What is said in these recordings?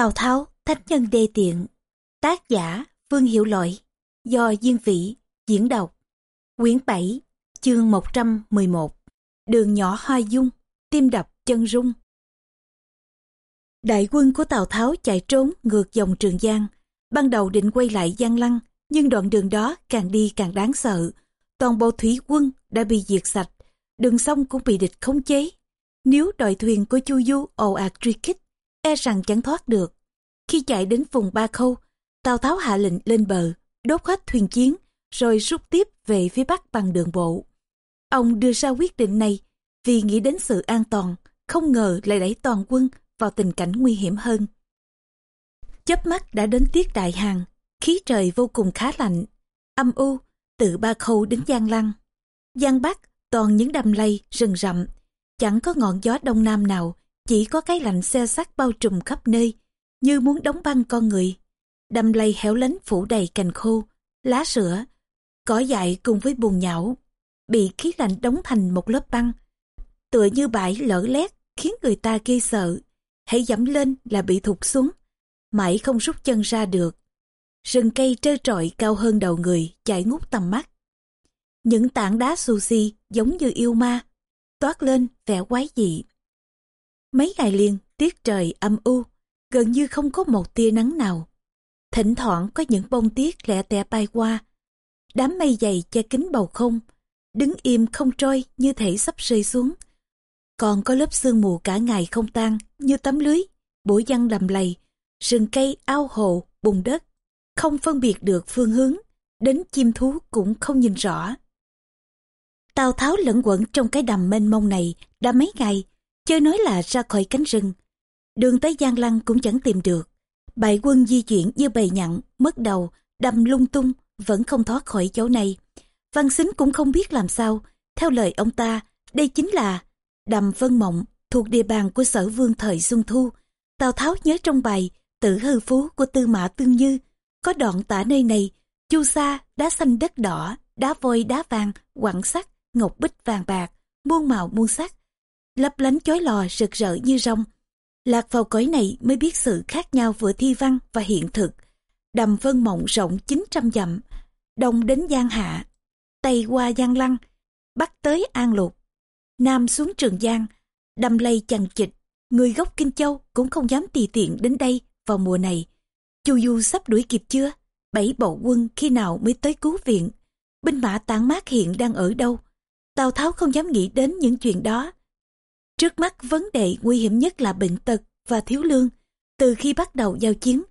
Tào Tháo, Thánh Nhân Đê Tiện Tác giả Vương Hiểu Lỗi Do Diên Vĩ diễn đọc. Quyển 7 chương 111 Đường nhỏ hoa dung Tim đập chân rung. Đại quân của Tào Tháo chạy trốn ngược dòng Trường Giang Ban đầu định quay lại Giang Lăng Nhưng đoạn đường đó càng đi càng đáng sợ. Toàn bộ thủy quân đã bị diệt sạch Đường sông cũng bị địch khống chế. Nếu đội thuyền của Chu Du ồ ạt truy kích e rằng chẳng thoát được. Khi chạy đến vùng Ba Khâu, Tào Tháo hạ lệnh lên bờ, đốt hết thuyền chiến, rồi rút tiếp về phía Bắc bằng đường bộ. Ông đưa ra quyết định này vì nghĩ đến sự an toàn, không ngờ lại đẩy toàn quân vào tình cảnh nguy hiểm hơn. Chớp mắt đã đến tiết đại hàng, khí trời vô cùng khá lạnh, âm u, từ Ba Khâu đến Giang Lăng. Giang Bắc toàn những đầm lầy, rừng rậm, chẳng có ngọn gió đông nam nào chỉ có cái lạnh xe sắt bao trùm khắp nơi, như muốn đóng băng con người. Đầm lầy héo lánh phủ đầy cành khô, lá sữa, cỏ dại cùng với bùn nhão, bị khí lạnh đóng thành một lớp băng. Tựa như bãi lở lét khiến người ta ghê sợ, hãy dẫm lên là bị thụt xuống, mãi không rút chân ra được. Rừng cây trơ trọi cao hơn đầu người chạy ngút tầm mắt. Những tảng đá sushi giống như yêu ma, toát lên vẻ quái dị. Mấy ngày liền, tiết trời âm u, gần như không có một tia nắng nào. Thỉnh thoảng có những bông tiết lẹ tẹ bay qua. Đám mây dày che kín bầu không, đứng im không trôi như thể sắp rơi xuống. Còn có lớp sương mù cả ngày không tan như tấm lưới, bụi văng lầm lầy, rừng cây, ao hồ, bùn đất. Không phân biệt được phương hướng, đến chim thú cũng không nhìn rõ. Tào Tháo lẫn quẩn trong cái đầm mênh mông này đã mấy ngày, chớ nói là ra khỏi cánh rừng. Đường tới Giang Lăng cũng chẳng tìm được. Bại quân di chuyển như bầy nhặn, mất đầu, đâm lung tung, vẫn không thoát khỏi chỗ này. Văn Xính cũng không biết làm sao. Theo lời ông ta, đây chính là đầm Vân Mộng, thuộc địa bàn của sở vương thời Xuân Thu. Tào Tháo nhớ trong bài Tử hư phú của Tư Mã Tương Như, có đoạn tả nơi này, chu sa, đá xanh đất đỏ, đá vôi đá vàng, quặng sắt, ngọc bích vàng bạc, muôn màu muôn sắc, lấp lánh chói lò rực rỡ như rong. Lạc vào cõi này mới biết sự khác nhau vừa thi văn và hiện thực. Đầm vân mộng rộng 900 dặm, đông đến Giang Hạ, tây qua Giang Lăng, bắc tới An Lục, nam xuống Trường Giang, đầm lây chằng chịch, người gốc Kinh Châu cũng không dám tùy tiện đến đây vào mùa này. Chu Du sắp đuổi kịp chưa? Bảy bộ quân khi nào mới tới cứu viện? Binh mã tản mát hiện đang ở đâu? Tào Tháo không dám nghĩ đến những chuyện đó. Trước mắt vấn đề nguy hiểm nhất là bệnh tật và thiếu lương. Từ khi bắt đầu giao chiến,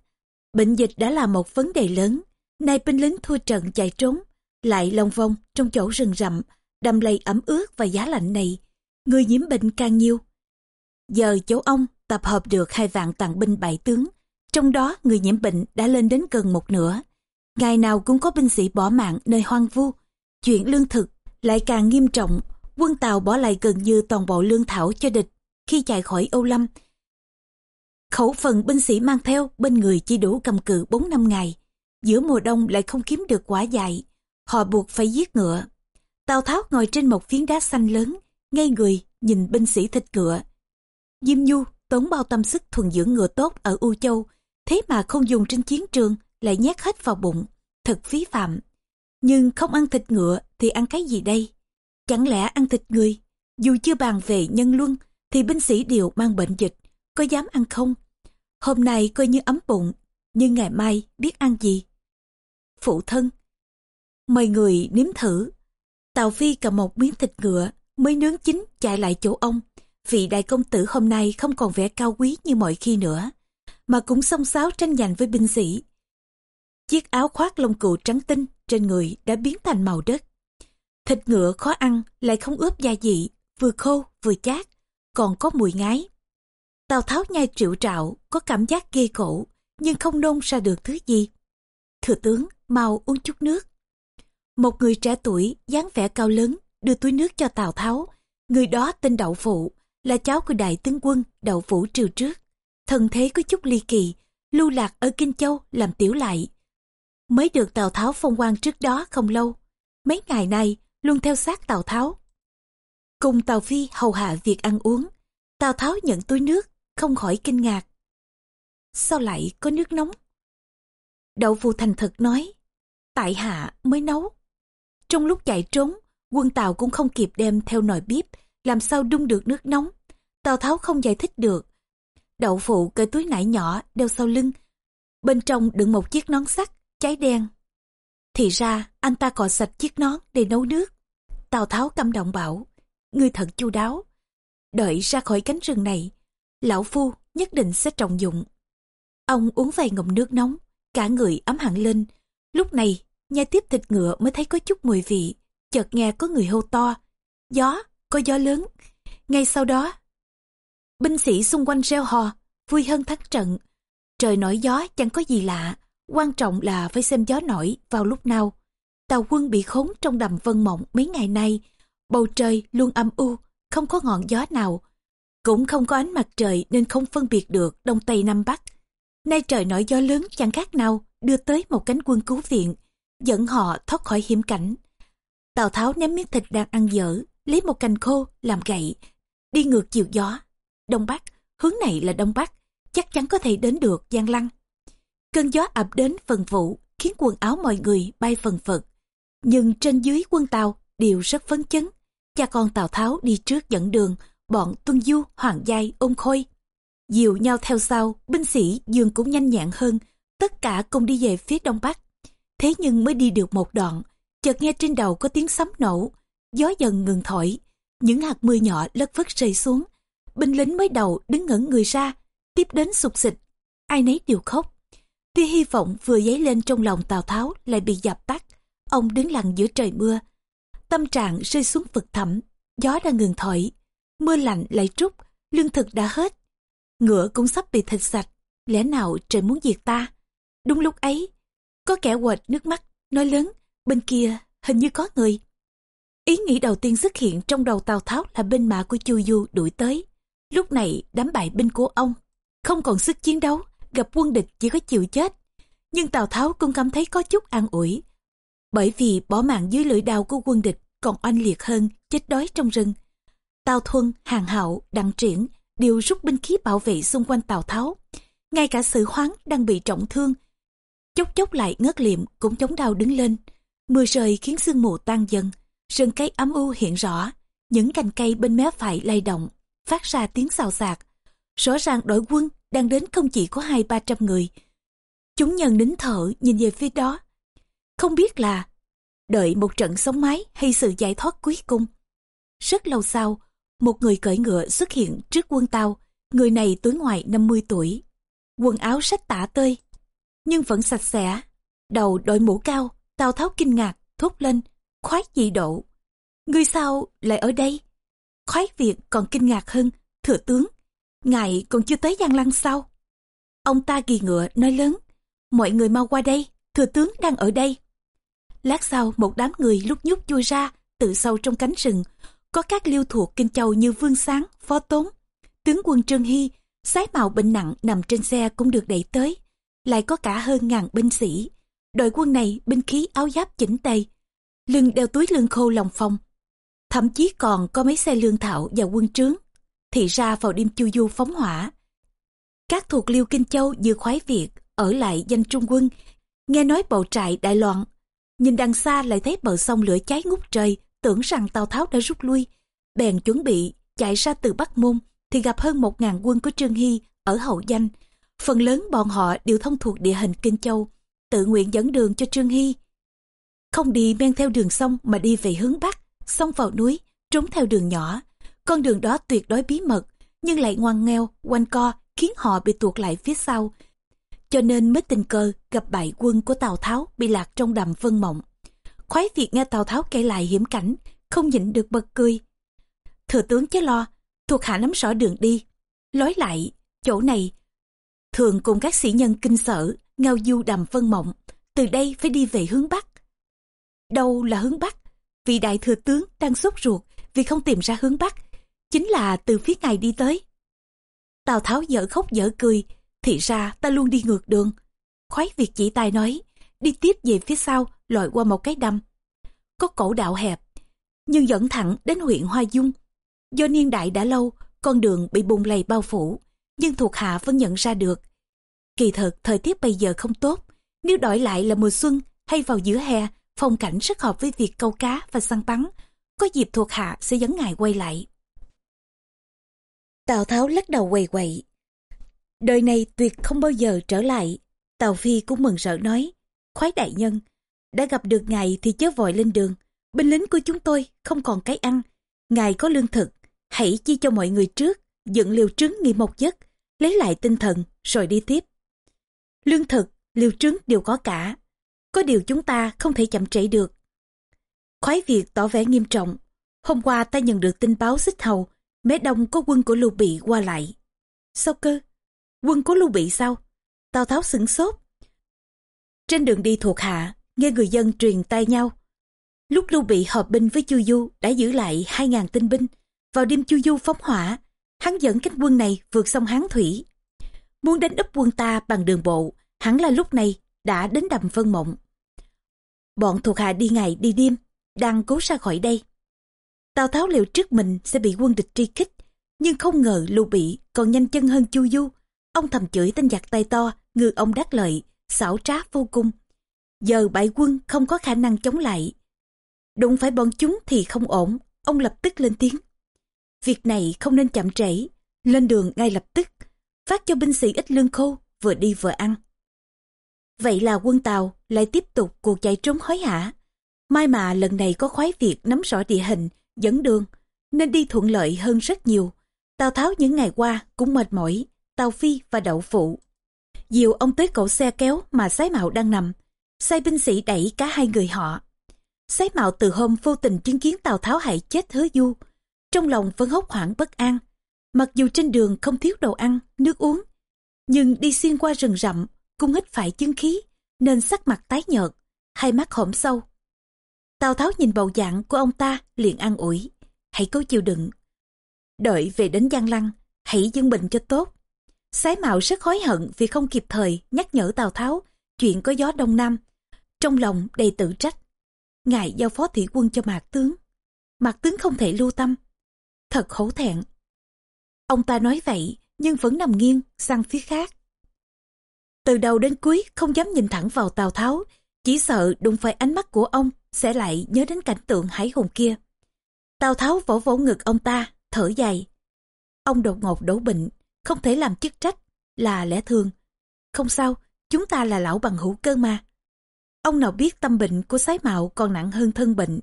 bệnh dịch đã là một vấn đề lớn. Nay binh lính thua trận chạy trốn, lại lòng vong trong chỗ rừng rậm, đầm lầy ẩm ướt và giá lạnh này. Người nhiễm bệnh càng nhiều. Giờ chỗ ông tập hợp được hai vạn tàn binh bảy tướng, trong đó người nhiễm bệnh đã lên đến gần một nửa. Ngày nào cũng có binh sĩ bỏ mạng nơi hoang vu. Chuyện lương thực lại càng nghiêm trọng quân Tàu bỏ lại gần như toàn bộ lương thảo cho địch khi chạy khỏi Âu Lâm. Khẩu phần binh sĩ mang theo bên người chỉ đủ cầm cự 4 năm ngày. Giữa mùa đông lại không kiếm được quả dại. Họ buộc phải giết ngựa. Tào Tháo ngồi trên một phiến đá xanh lớn, ngay người nhìn binh sĩ thịt ngựa. Diêm Nhu tốn bao tâm sức thuần dưỡng ngựa tốt ở U Châu, thế mà không dùng trên chiến trường lại nhét hết vào bụng, thật phí phạm. Nhưng không ăn thịt ngựa thì ăn cái gì đây? Chẳng lẽ ăn thịt người? Dù chưa bàn về nhân luân, thì binh sĩ đều mang bệnh dịch, có dám ăn không? Hôm nay coi như ấm bụng, nhưng ngày mai biết ăn gì? Phụ thân Mời người nếm thử. Tào Phi cầm một miếng thịt ngựa, mới nướng chín chạy lại chỗ ông. Vị đại công tử hôm nay không còn vẻ cao quý như mọi khi nữa, mà cũng xông xáo tranh giành với binh sĩ. Chiếc áo khoác lông cừu trắng tinh trên người đã biến thành màu đất. Thịt ngựa khó ăn, lại không ướp gia vị, vừa khô vừa chát, còn có mùi ngái. Tào Tháo nhai triệu trạo, có cảm giác ghê cổ, nhưng không nôn ra được thứ gì. Thừa tướng, mau uống chút nước. Một người trẻ tuổi, dáng vẻ cao lớn, đưa túi nước cho Tào Tháo. Người đó tên Đậu Phụ, là cháu của đại tướng quân Đậu Vũ triều trước. Thần thế có chút ly kỳ, lưu lạc ở Kinh Châu làm tiểu lại. Mới được Tào Tháo phong quan trước đó không lâu. Mấy ngày nay, luôn theo sát Tào Tháo. Cùng Tào Phi hầu hạ việc ăn uống, Tào Tháo nhận túi nước, không khỏi kinh ngạc. sao lại có nước nóng? Đậu phụ thành thật nói, tại hạ mới nấu. Trong lúc chạy trốn, quân Tàu cũng không kịp đem theo nồi bếp, làm sao đun được nước nóng. Tào Tháo không giải thích được. Đậu phụ cởi túi nải nhỏ đeo sau lưng. Bên trong đựng một chiếc nón sắt, cháy đen. Thì ra anh ta cọ sạch chiếc nón để nấu nước. Tào Tháo căm động bảo, ngươi thật chu đáo. Đợi ra khỏi cánh rừng này, lão phu nhất định sẽ trọng dụng. Ông uống vài ngụm nước nóng, cả người ấm hẳn lên. Lúc này, nhai tiếp thịt ngựa mới thấy có chút mùi vị. Chợt nghe có người hô to, gió, có gió lớn. Ngay sau đó, binh sĩ xung quanh reo hò, vui hơn thắng trận. Trời nổi gió chẳng có gì lạ, quan trọng là phải xem gió nổi vào lúc nào. Tàu quân bị khốn trong đầm vân mộng mấy ngày nay, bầu trời luôn âm u, không có ngọn gió nào. Cũng không có ánh mặt trời nên không phân biệt được đông tây nam bắc. Nay trời nổi gió lớn chẳng khác nào đưa tới một cánh quân cứu viện, dẫn họ thoát khỏi hiểm cảnh. Tào Tháo ném miếng thịt đang ăn dở, lấy một cành khô làm gậy, đi ngược chiều gió. Đông Bắc, hướng này là Đông Bắc, chắc chắn có thể đến được Giang Lăng. Cơn gió ập đến phần vụ, khiến quần áo mọi người bay phần phật. Nhưng trên dưới quân Tàu đều rất phấn chấn. Cha con Tào Tháo đi trước dẫn đường, bọn Tuân Du, Hoàng Giai, ôm khôi. Dìu nhau theo sau, binh sĩ dương cũng nhanh nhẹn hơn, tất cả cùng đi về phía Đông Bắc. Thế nhưng mới đi được một đoạn, chợt nghe trên đầu có tiếng sấm nổ, gió dần ngừng thổi, những hạt mưa nhỏ lất vất rơi xuống. Binh lính mới đầu đứng ngẩn người ra, tiếp đến sụp xịt, ai nấy đều khóc. Tia hy vọng vừa dấy lên trong lòng Tào Tháo lại bị dập tắt. Ông đứng lặng giữa trời mưa. Tâm trạng rơi xuống vực thẳm, gió đã ngừng thổi. Mưa lạnh lại trút, lương thực đã hết. Ngựa cũng sắp bị thịt sạch, lẽ nào trời muốn diệt ta? Đúng lúc ấy, có kẻ quệt nước mắt, nói lớn, bên kia hình như có người. Ý nghĩ đầu tiên xuất hiện trong đầu Tào Tháo là binh mã của Chu Du đuổi tới. Lúc này đám bại binh của ông không còn sức chiến đấu, gặp quân địch chỉ có chịu chết. Nhưng Tào Tháo cũng cảm thấy có chút an ủi. Bởi vì bỏ mạng dưới lưỡi đao của quân địch còn oanh liệt hơn chết đói trong rừng. Tào Thuân, Hàng Hạo, Đặng Triển đều rút binh khí bảo vệ xung quanh Tào Tháo. Ngay cả Sử hoáng đang bị trọng thương. Chốc chốc lại ngất liệm cũng chống đau đứng lên. Mưa rơi khiến sương mù tan dần. Rừng cây ấm u hiện rõ. Những cành cây bên mé phải lay động, phát ra tiếng xào xạc. Rõ ràng đội quân đang đến không chỉ có hai ba trăm người. Chúng nhân nín thở nhìn về phía đó. Không biết là đợi một trận sống máy hay sự giải thoát cuối cùng. Rất lâu sau, một người cởi ngựa xuất hiện trước quân tàu. Người này tuổi ngoài 50 tuổi. Quần áo sách tả tơi, nhưng vẫn sạch sẽ. Đầu đội mũ cao, Tào Tháo kinh ngạc, thốt lên, khoái dị độ. Người sao lại ở đây? Khoái việc còn kinh ngạc hơn, thừa tướng, ngài còn chưa tới Giang Lăng sao? Ông ta ghi ngựa nói lớn, mọi người mau qua đây, thừa tướng đang ở đây. Lát sau một đám người lúc nhúc chui ra từ sâu trong cánh rừng, có các liêu thuộc kinh châu như Vương Sáng, Phó Tốn, tướng quân Trương Hy, sái màu bệnh nặng nằm trên xe cũng được đẩy tới, lại có cả hơn ngàn binh sĩ. Đội quân này binh khí áo giáp chỉnh tề, lưng đeo túi lương khô lòng phong. Thậm chí còn có mấy xe lương thảo và quân trướng. Thì ra vào đêm chu du phóng hỏa. Các thuộc liêu Kinh Châu như khoái Việt ở lại danh trung quân. Nghe nói bầu trại đại loạn. Nhìn đằng xa lại thấy bờ sông lửa cháy ngút trời, tưởng rằng Tào Tháo đã rút lui. Bèn chuẩn bị chạy ra từ Bắc Môn thì gặp hơn một ngàn quân của Trương Hy ở Hậu Danh. Phần lớn bọn họ đều thông thuộc địa hình Kinh Châu, tự nguyện dẫn đường cho Trương Hy. Không đi men theo đường sông mà đi về hướng Bắc, xông vào núi, trốn theo đường nhỏ. Con đường đó tuyệt đối bí mật, nhưng lại ngoan nghèo, quanh co, khiến họ bị tuột lại phía sau. Cho nên mới tình cờ gặp bại quân của Tào Tháo bị lạc trong đầm vân mộng. Khoái việc nghe Tào Tháo kể lại hiểm cảnh, không nhịn được bật cười. Thừa tướng chớ lo, thuộc hạ nắm rõ đường đi. Lối lại, chỗ này, thường cùng các sĩ nhân kinh sở, ngao du đầm vân mộng, từ đây phải đi về hướng Bắc. Đâu là hướng Bắc? Vị đại thừa tướng đang sốt ruột vì không tìm ra hướng Bắc, chính là từ phía ngài đi tới. Tào Tháo dở khóc dở cười, thì ra ta luôn đi ngược đường. Khoái việc chỉ tài nói, đi tiếp về phía sau, lội qua một cái đầm. Có cổ đạo hẹp, nhưng dẫn thẳng đến huyện Hoa Dung. Do niên đại đã lâu, con đường bị bùn lầy bao phủ, nhưng thuộc hạ vẫn nhận ra được. Kỳ thực thời tiết bây giờ không tốt, nếu đổi lại là mùa xuân hay vào giữa hè, phong cảnh rất hợp với việc câu cá và săn bắn, có dịp thuộc hạ sẽ dẫn ngài quay lại. Tào Tháo lắc đầu quầy quậy. Đời này tuyệt không bao giờ trở lại. Tào Phi cũng mừng rỡ nói, khoái đại nhân, đã gặp được ngài thì chớ vội lên đường. Binh lính của chúng tôi không còn cái ăn. Ngài có lương thực, hãy chi cho mọi người trước, dựng liều trứng nghỉ một giấc, lấy lại tinh thần rồi đi tiếp. Lương thực, liều trứng đều có cả. Có điều chúng ta không thể chậm trễ được. Khoái Việt tỏ vẻ nghiêm trọng. Hôm qua ta nhận được tin báo xích hầu, mé đông có quân của Lưu Bị qua lại. Sao cơ? Quân của Lưu Bị sao? Tào Tháo sửng sốt. Trên đường đi thuộc hạ, nghe người dân truyền tay nhau. Lúc Lưu Bị hợp binh với Chu Du đã giữ lại 2.000 tinh binh. Vào đêm Chu Du phóng hỏa, hắn dẫn cánh quân này vượt sông Hán Thủy. Muốn đánh úp quân ta bằng đường bộ, hẳn là lúc này đã đến đầm Vân mộng. Bọn thuộc hạ đi ngày đi đêm, đang cố ra khỏi đây. Tào Tháo liệu trước mình sẽ bị quân địch truy kích, nhưng không ngờ Lưu Bị còn nhanh chân hơn Chu Du. Ông thầm chửi tên giặc tay to, ngư ông đắc lợi, xảo trá vô cùng. Giờ bại quân không có khả năng chống lại. Đụng phải bọn chúng thì không ổn, ông lập tức lên tiếng. Việc này không nên chậm trễ, lên đường ngay lập tức, phát cho binh sĩ ít lương khô, vừa đi vừa ăn. Vậy là quân Tàu lại tiếp tục cuộc chạy trốn hối hả. Mai mà lần này có khoái việc nắm rõ địa hình, dẫn đường, nên đi thuận lợi hơn rất nhiều. Tào Tháo những ngày qua cũng mệt mỏi, Tào Phi và Đậu Phụ. Diều ông tới cậu xe kéo mà sái mạo đang nằm, sai binh sĩ đẩy cả hai người họ. Sái mạo từ hôm vô tình chứng kiến Tào Tháo hại chết hứa du, trong lòng vẫn hốt hoảng bất an. Mặc dù trên đường không thiếu đồ ăn, nước uống, nhưng đi xuyên qua rừng rậm, cũng hít phải chứng khí, nên sắc mặt tái nhợt, hai mắt hõm sâu. Tào Tháo nhìn bầu dạng của ông ta liền an ủi, hãy cố chịu đựng. Đợi về đến Giang Lăng, hãy dân bình cho tốt. Sái Mạo rất hối hận vì không kịp thời nhắc nhở Tào Tháo chuyện có gió đông nam. Trong lòng đầy tự trách. Ngài giao phó thủy quân cho Mạc Tướng. Mạc Tướng không thể lưu tâm. Thật khổ thẹn. Ông ta nói vậy nhưng vẫn nằm nghiêng sang phía khác. Từ đầu đến cuối không dám nhìn thẳng vào Tào Tháo, chỉ sợ đụng phải ánh mắt của ông sẽ lại nhớ đến cảnh tượng hải hùng kia. Tào Tháo vỗ vỗ ngực ông ta, thở dài. Ông đột ngột đổ bệnh, không thể làm chức trách, là lẽ thường. Không sao, chúng ta là lão bằng hữu cơ mà. Ông nào biết tâm bệnh của sái mạo còn nặng hơn thân bệnh.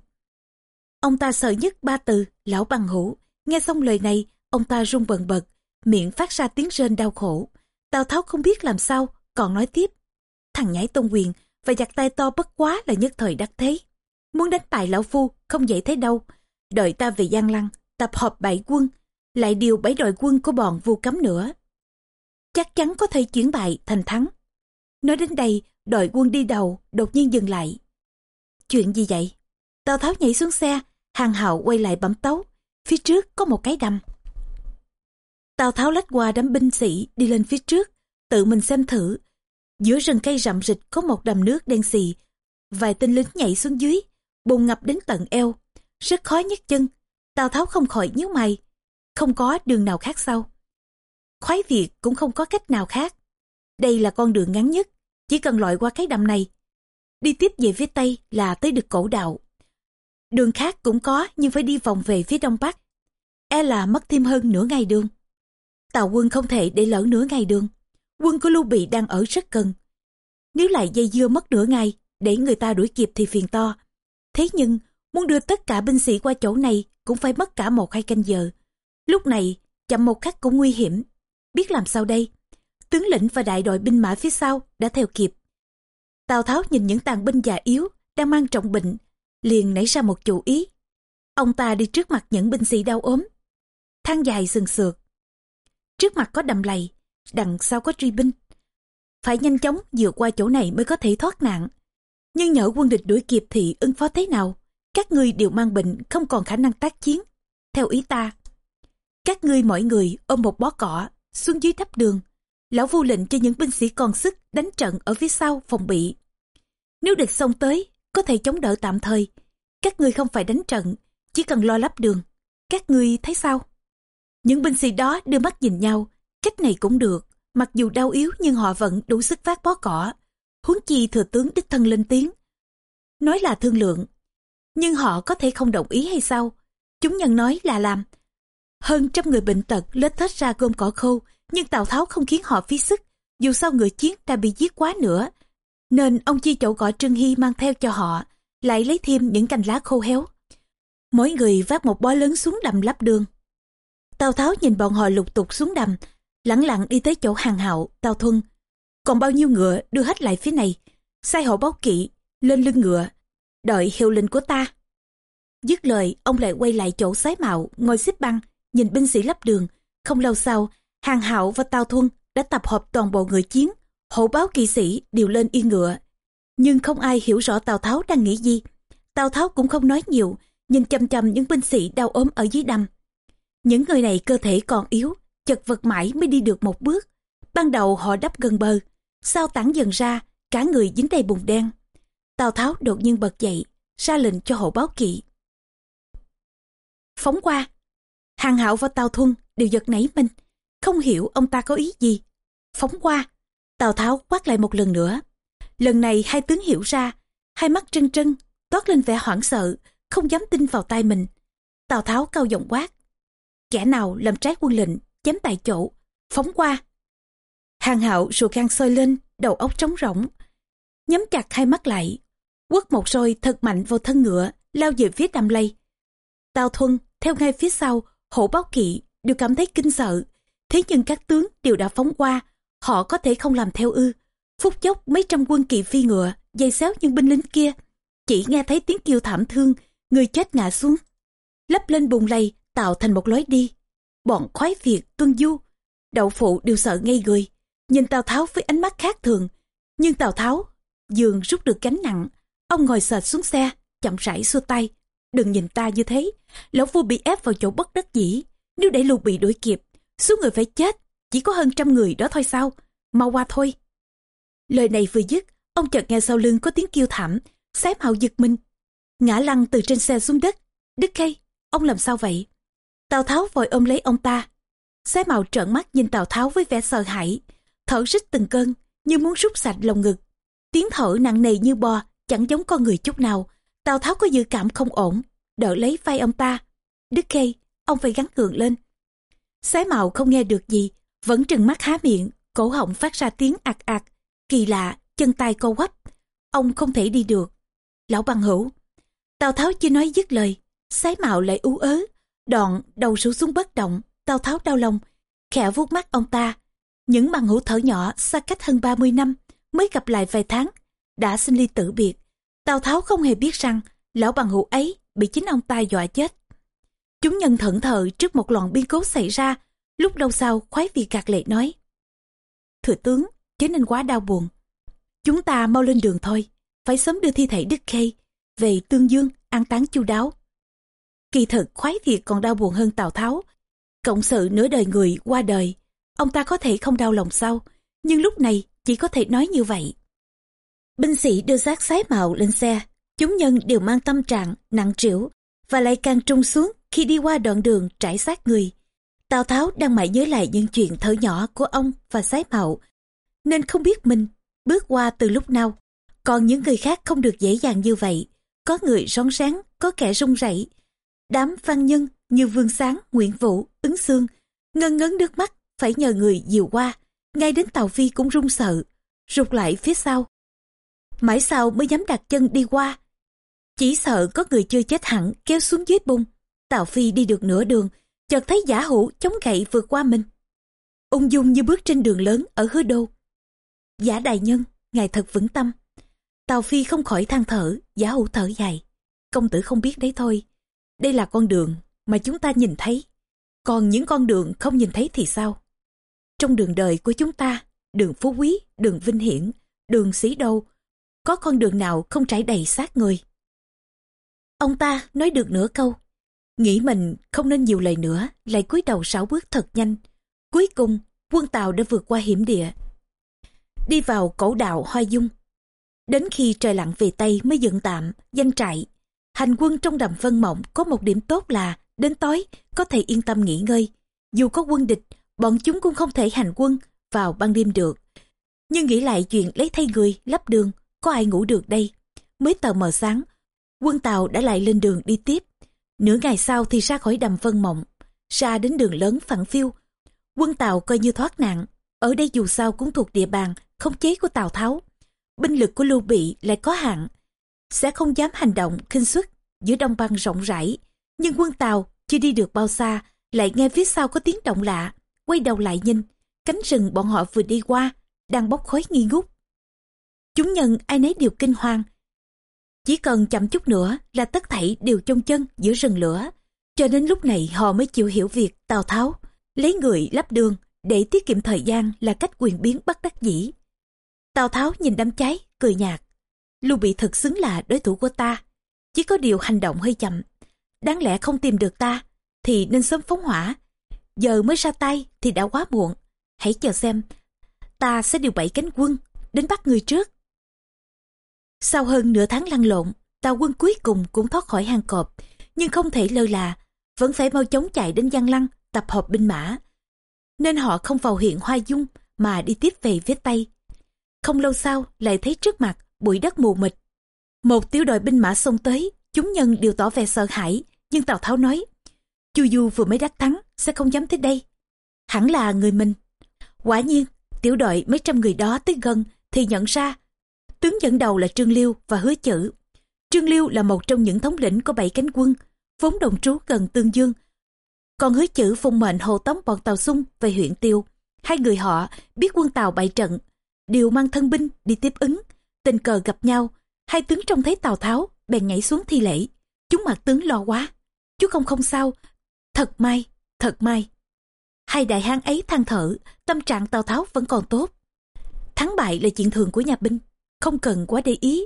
Ông ta sợ nhất ba từ, lão bằng hữu. Nghe xong lời này, ông ta run bần bật, miệng phát ra tiếng rên đau khổ. Tào Tháo không biết làm sao, còn nói tiếp. Thằng nhảy tôn quyền và giặc tay to bất quá là nhất thời đắc thế. Muốn đánh bại lão phu không dễ thế đâu. Đợi ta về Giang Lăng, tập hợp bảy quân, lại điều bảy đội quân của bọn vu cấm nữa. Chắc chắn có thể chuyển bại thành thắng. Nói đến đây, đội quân đi đầu, đột nhiên dừng lại. Chuyện gì vậy? Tào Tháo nhảy xuống xe, hàng hậu quay lại bấm tấu. Phía trước có một cái đầm. Tào Tháo lách qua đám binh sĩ đi lên phía trước, tự mình xem thử. Giữa rừng cây rậm rịch có một đầm nước đen xì. Vài tên lính nhảy xuống dưới, bùn ngập đến tận eo. Rất khó nhấc chân. Tào Tháo không khỏi nhíu mày. Không có đường nào khác sau. Khoái Việt cũng không có cách nào khác. Đây là con đường ngắn nhất, chỉ cần lội qua cái đầm này. Đi tiếp về phía Tây là tới được cổ đạo. Đường khác cũng có nhưng phải đi vòng về phía Đông Bắc. E là mất thêm hơn nửa ngày đường. Tào quân không thể để lỡ nửa ngày đường. Quân của Lưu Bị đang ở rất cần. Nếu lại dây dưa mất nửa ngày để người ta đuổi kịp thì phiền to. Thế nhưng muốn đưa tất cả binh sĩ qua chỗ này cũng phải mất cả một hai canh giờ. Lúc này chậm một khắc cũng nguy hiểm. Biết làm sao đây? Tướng lĩnh và đại đội binh mã phía sau đã theo kịp. Tào Tháo nhìn những tàn binh già yếu đang mang trọng bệnh, liền nảy ra một chủ ý. Ông ta đi trước mặt những binh sĩ đau ốm. Thang dài sừng sượt. Trước mặt có đầm lầy, đằng sau có truy binh. Phải nhanh chóng vượt qua chỗ này mới có thể thoát nạn. Nhưng nhỡ quân địch đuổi kịp thì ứng phó thế nào? Các ngươi đều mang bệnh, không còn khả năng tác chiến. Theo ý ta, các ngươi mọi người ôm một bó cỏ, xuống dưới thấp đường. Lão vu lệnh cho những binh sĩ còn sức đánh trận ở phía sau phòng bị. Nếu địch xông tới, có thể chống đỡ tạm thời. Các ngươi không phải đánh trận, chỉ cần lo lắp đường. Các ngươi thấy sao? Những binh sĩ đó đưa mắt nhìn nhau, cách này cũng được, mặc dù đau yếu nhưng họ vẫn đủ sức phát bó cỏ. Huống chi thừa tướng đích thân lên tiếng. Nói là thương lượng. Nhưng họ có thể không đồng ý hay sao? Chúng nhân nói là làm. Hơn trăm người bệnh tật lết thết ra gom cỏ khô, nhưng Tào Tháo không khiến họ phí sức. Dù sao người chiến đã bị giết quá nữa. Nên ông chi chậu cỏ Trương Hy mang theo cho họ, lại lấy thêm những cành lá khô héo. Mỗi người vác một bó lớn xuống đầm lắp đường. Tào Tháo nhìn bọn họ lục tục xuống đầm, lẳng lặng đi tới chỗ hàng hậu Tào Thuân. Còn bao nhiêu ngựa đưa hết lại phía này, sai hộ báo kỵ, lên lưng ngựa, đợi hiệu lệnh của ta. Dứt lời, ông lại quay lại chỗ sái mạo, ngồi xếp băng, nhìn binh sĩ lắp đường. Không lâu sau, hàng hạo và Tào Thuân đã tập hợp toàn bộ người chiến, hộ báo kỵ sĩ đều lên yên ngựa. Nhưng không ai hiểu rõ Tào Tháo đang nghĩ gì. Tào Tháo cũng không nói nhiều, nhìn chăm chăm những binh sĩ đau ốm ở dưới đầm. Những người này cơ thể còn yếu, chật vật mãi mới đi được một bước. Ban đầu họ đắp gần bờ, sau tản dần ra, cả người dính đầy bùn đen. Tào Tháo đột nhiên bật dậy, ra lệnh cho hộ báo kỵ. Phóng qua, Hàng Hạo và Tào Thuân đều giật nảy mình, không hiểu ông ta có ý gì. Phóng qua, Tào Tháo quát lại một lần nữa. Lần này hai tướng hiểu ra, hai mắt trân trân, toát lên vẻ hoảng sợ, không dám tin vào tay mình. Tào Tháo cao giọng quát. Kẻ nào làm trái quân lệnh, chém tại chỗ, phóng qua. Hàng hạo ruột gan sôi lên, đầu óc trống rỗng. Nhắm chặt hai mắt lại, quất một roi thật mạnh vào thân ngựa, lao về phía đầm lây. Tào Thuân theo ngay phía sau, hổ báo kỵ đều cảm thấy kinh sợ. Thế nhưng các tướng đều đã phóng qua, họ có thể không làm theo ư. Phút chốc mấy trăm quân kỵ phi ngựa, dây xéo những binh lính kia. Chỉ nghe thấy tiếng kêu thảm thương, người chết ngã xuống. Lấp lên bùng lầy, tạo thành một lối đi. Bọn khoái Việt, tuân du, đậu phụ đều sợ ngây người. Nhìn Tào Tháo với ánh mắt khác thường. Nhưng Tào Tháo dường rút được gánh nặng. Ông ngồi sệt xuống xe, chậm rãi xua tay. Đừng nhìn ta như thế. Lão vua bị ép vào chỗ bất đắc dĩ. Nếu để lục bị đuổi kịp, số người phải chết. Chỉ có hơn trăm người đó thôi sao? Mau qua thôi. Lời này vừa dứt, ông chợt nghe sau lưng có tiếng kêu thảm, xém hạo giật mình. Ngã lăn từ trên xe xuống đất. Đức Khay, ông làm sao vậy? Tào Tháo vội ôm lấy ông ta. Xé màu trợn mắt nhìn Tào Tháo với vẻ sợ hãi, thở rít từng cơn, như muốn rút sạch lồng ngực. Tiếng thở nặng nề như bò, chẳng giống con người chút nào. Tào Tháo có dự cảm không ổn, đỡ lấy vai ông ta. Đức Khê, ông phải gắn cường lên. sái mạo không nghe được gì, vẫn trừng mắt há miệng, cổ họng phát ra tiếng ạc ạc. Kỳ lạ, chân tay co quắp. Ông không thể đi được. Lão bằng hữu. Tào Tháo chưa nói dứt lời, sái mạo lại ú ớ, Đoạn đầu sủ xuống bất động, Tào Tháo đau lòng, khẽ vuốt mắt ông ta. Những bằng hữu thở nhỏ xa cách hơn 30 năm mới gặp lại vài tháng, đã xin ly tử biệt. Tào Tháo không hề biết rằng lão bằng hữu ấy bị chính ông ta dọa chết. Chúng nhân thẫn thờ trước một loạn biên cố xảy ra, lúc đầu sau khoái vì gạt lệ nói. Thừa tướng, chứ nên quá đau buồn. Chúng ta mau lên đường thôi, phải sớm đưa thi thể Đức Khê về Tương Dương an táng chu đáo. Kỳ thực khoái việc còn đau buồn hơn Tào Tháo. Cộng sự nửa đời người qua đời, ông ta có thể không đau lòng sao, nhưng lúc này chỉ có thể nói như vậy. Binh sĩ đưa xác sái mạo lên xe, chúng nhân đều mang tâm trạng nặng trĩu và lại càng trung xuống khi đi qua đoạn đường trải xác người. Tào Tháo đang mãi nhớ lại những chuyện thở nhỏ của ông và sái mạo, nên không biết mình bước qua từ lúc nào. Còn những người khác không được dễ dàng như vậy, có người rón rén, có kẻ run rẩy, Đám văn nhân như Vương Sáng, Nguyễn Vũ, Ứng Sương, ngân ngấn nước mắt, phải nhờ người dìu qua, ngay đến Tàu Phi cũng run sợ, rụt lại phía sau. Mãi sau mới dám đặt chân đi qua. Chỉ sợ có người chưa chết hẳn kéo xuống dưới bung. Tàu Phi đi được nửa đường, chợt thấy giả hữu chống gậy vượt qua mình. Ung dung như bước trên đường lớn ở hứa đô. Giả đại nhân, ngài thật vững tâm. Tàu Phi không khỏi than thở, giả hữu thở dài. Công tử không biết đấy thôi, đây là con đường mà chúng ta nhìn thấy. Còn những con đường không nhìn thấy thì sao? Trong đường đời của chúng ta, đường phú quý, đường vinh hiển, đường sĩ đâu, có con đường nào không trải đầy xác người? Ông ta nói được nửa câu, nghĩ mình không nên nhiều lời nữa, lại cúi đầu sáu bước thật nhanh. Cuối cùng, quân Tàu đã vượt qua hiểm địa. Đi vào cổ đạo Hoa Dung. Đến khi trời lặn về Tây mới dựng tạm, danh trại, Hành quân trong đầm vân mộng có một điểm tốt là đến tối có thể yên tâm nghỉ ngơi. Dù có quân địch, bọn chúng cũng không thể hành quân vào ban đêm được. Nhưng nghĩ lại chuyện lấy thay người, lắp đường, có ai ngủ được đây. Mới tờ mờ sáng, quân tàu đã lại lên đường đi tiếp. Nửa ngày sau thì ra khỏi đầm vân mộng, ra đến đường lớn phẳng phiêu. Quân tàu coi như thoát nạn, ở đây dù sao cũng thuộc địa bàn, không chế của Tào Tháo. Binh lực của Lưu Bị lại có hạn, sẽ không dám hành động khinh suất giữa đông băng rộng rãi. Nhưng quân Tàu chưa đi được bao xa, lại nghe phía sau có tiếng động lạ, quay đầu lại nhìn, cánh rừng bọn họ vừa đi qua, đang bốc khói nghi ngút. Chúng nhân ai nấy đều kinh hoàng. Chỉ cần chậm chút nữa là tất thảy đều trong chân giữa rừng lửa. Cho đến lúc này họ mới chịu hiểu việc Tào Tháo lấy người lắp đường để tiết kiệm thời gian là cách quyền biến bất đắc dĩ. Tào Tháo nhìn đám cháy, cười nhạt. Lưu Bị thật xứng là đối thủ của ta. Chỉ có điều hành động hơi chậm. Đáng lẽ không tìm được ta, thì nên sớm phóng hỏa. Giờ mới ra tay thì đã quá muộn. Hãy chờ xem, ta sẽ điều bảy cánh quân, đến bắt người trước. Sau hơn nửa tháng lăn lộn, tàu quân cuối cùng cũng thoát khỏi hang cọp, nhưng không thể lơ là, vẫn phải mau chóng chạy đến Giang Lăng, tập hợp binh mã. Nên họ không vào huyện Hoa Dung mà đi tiếp về phía Tây. Không lâu sau lại thấy trước mặt bụi đất mù mịt. Một tiểu đội binh mã xông tới, chúng nhân đều tỏ vẻ sợ hãi, nhưng Tào Tháo nói, Chu Du vừa mới đắc thắng, sẽ không dám tới đây. Hẳn là người mình. Quả nhiên, tiểu đội mấy trăm người đó tới gần thì nhận ra tướng dẫn đầu là Trương Liêu và Hứa Chữ. Trương Liêu là một trong những thống lĩnh của bảy cánh quân, vốn đồng trú gần Tương Dương. Còn Hứa Chữ phong mệnh hộ tống bọn Tàu Xung về huyện Tiêu. Hai người họ biết quân Tàu bại trận, đều mang thân binh đi tiếp ứng. Tình cờ gặp nhau, hai tướng trông thấy Tào Tháo bèn nhảy xuống thi lễ. Chúng mặt tướng lo quá. Chú không không sao, thật may, thật may. Hai đại hán ấy than thở, tâm trạng Tào Tháo vẫn còn tốt. Thắng bại là chuyện thường của nhà binh, không cần quá để ý.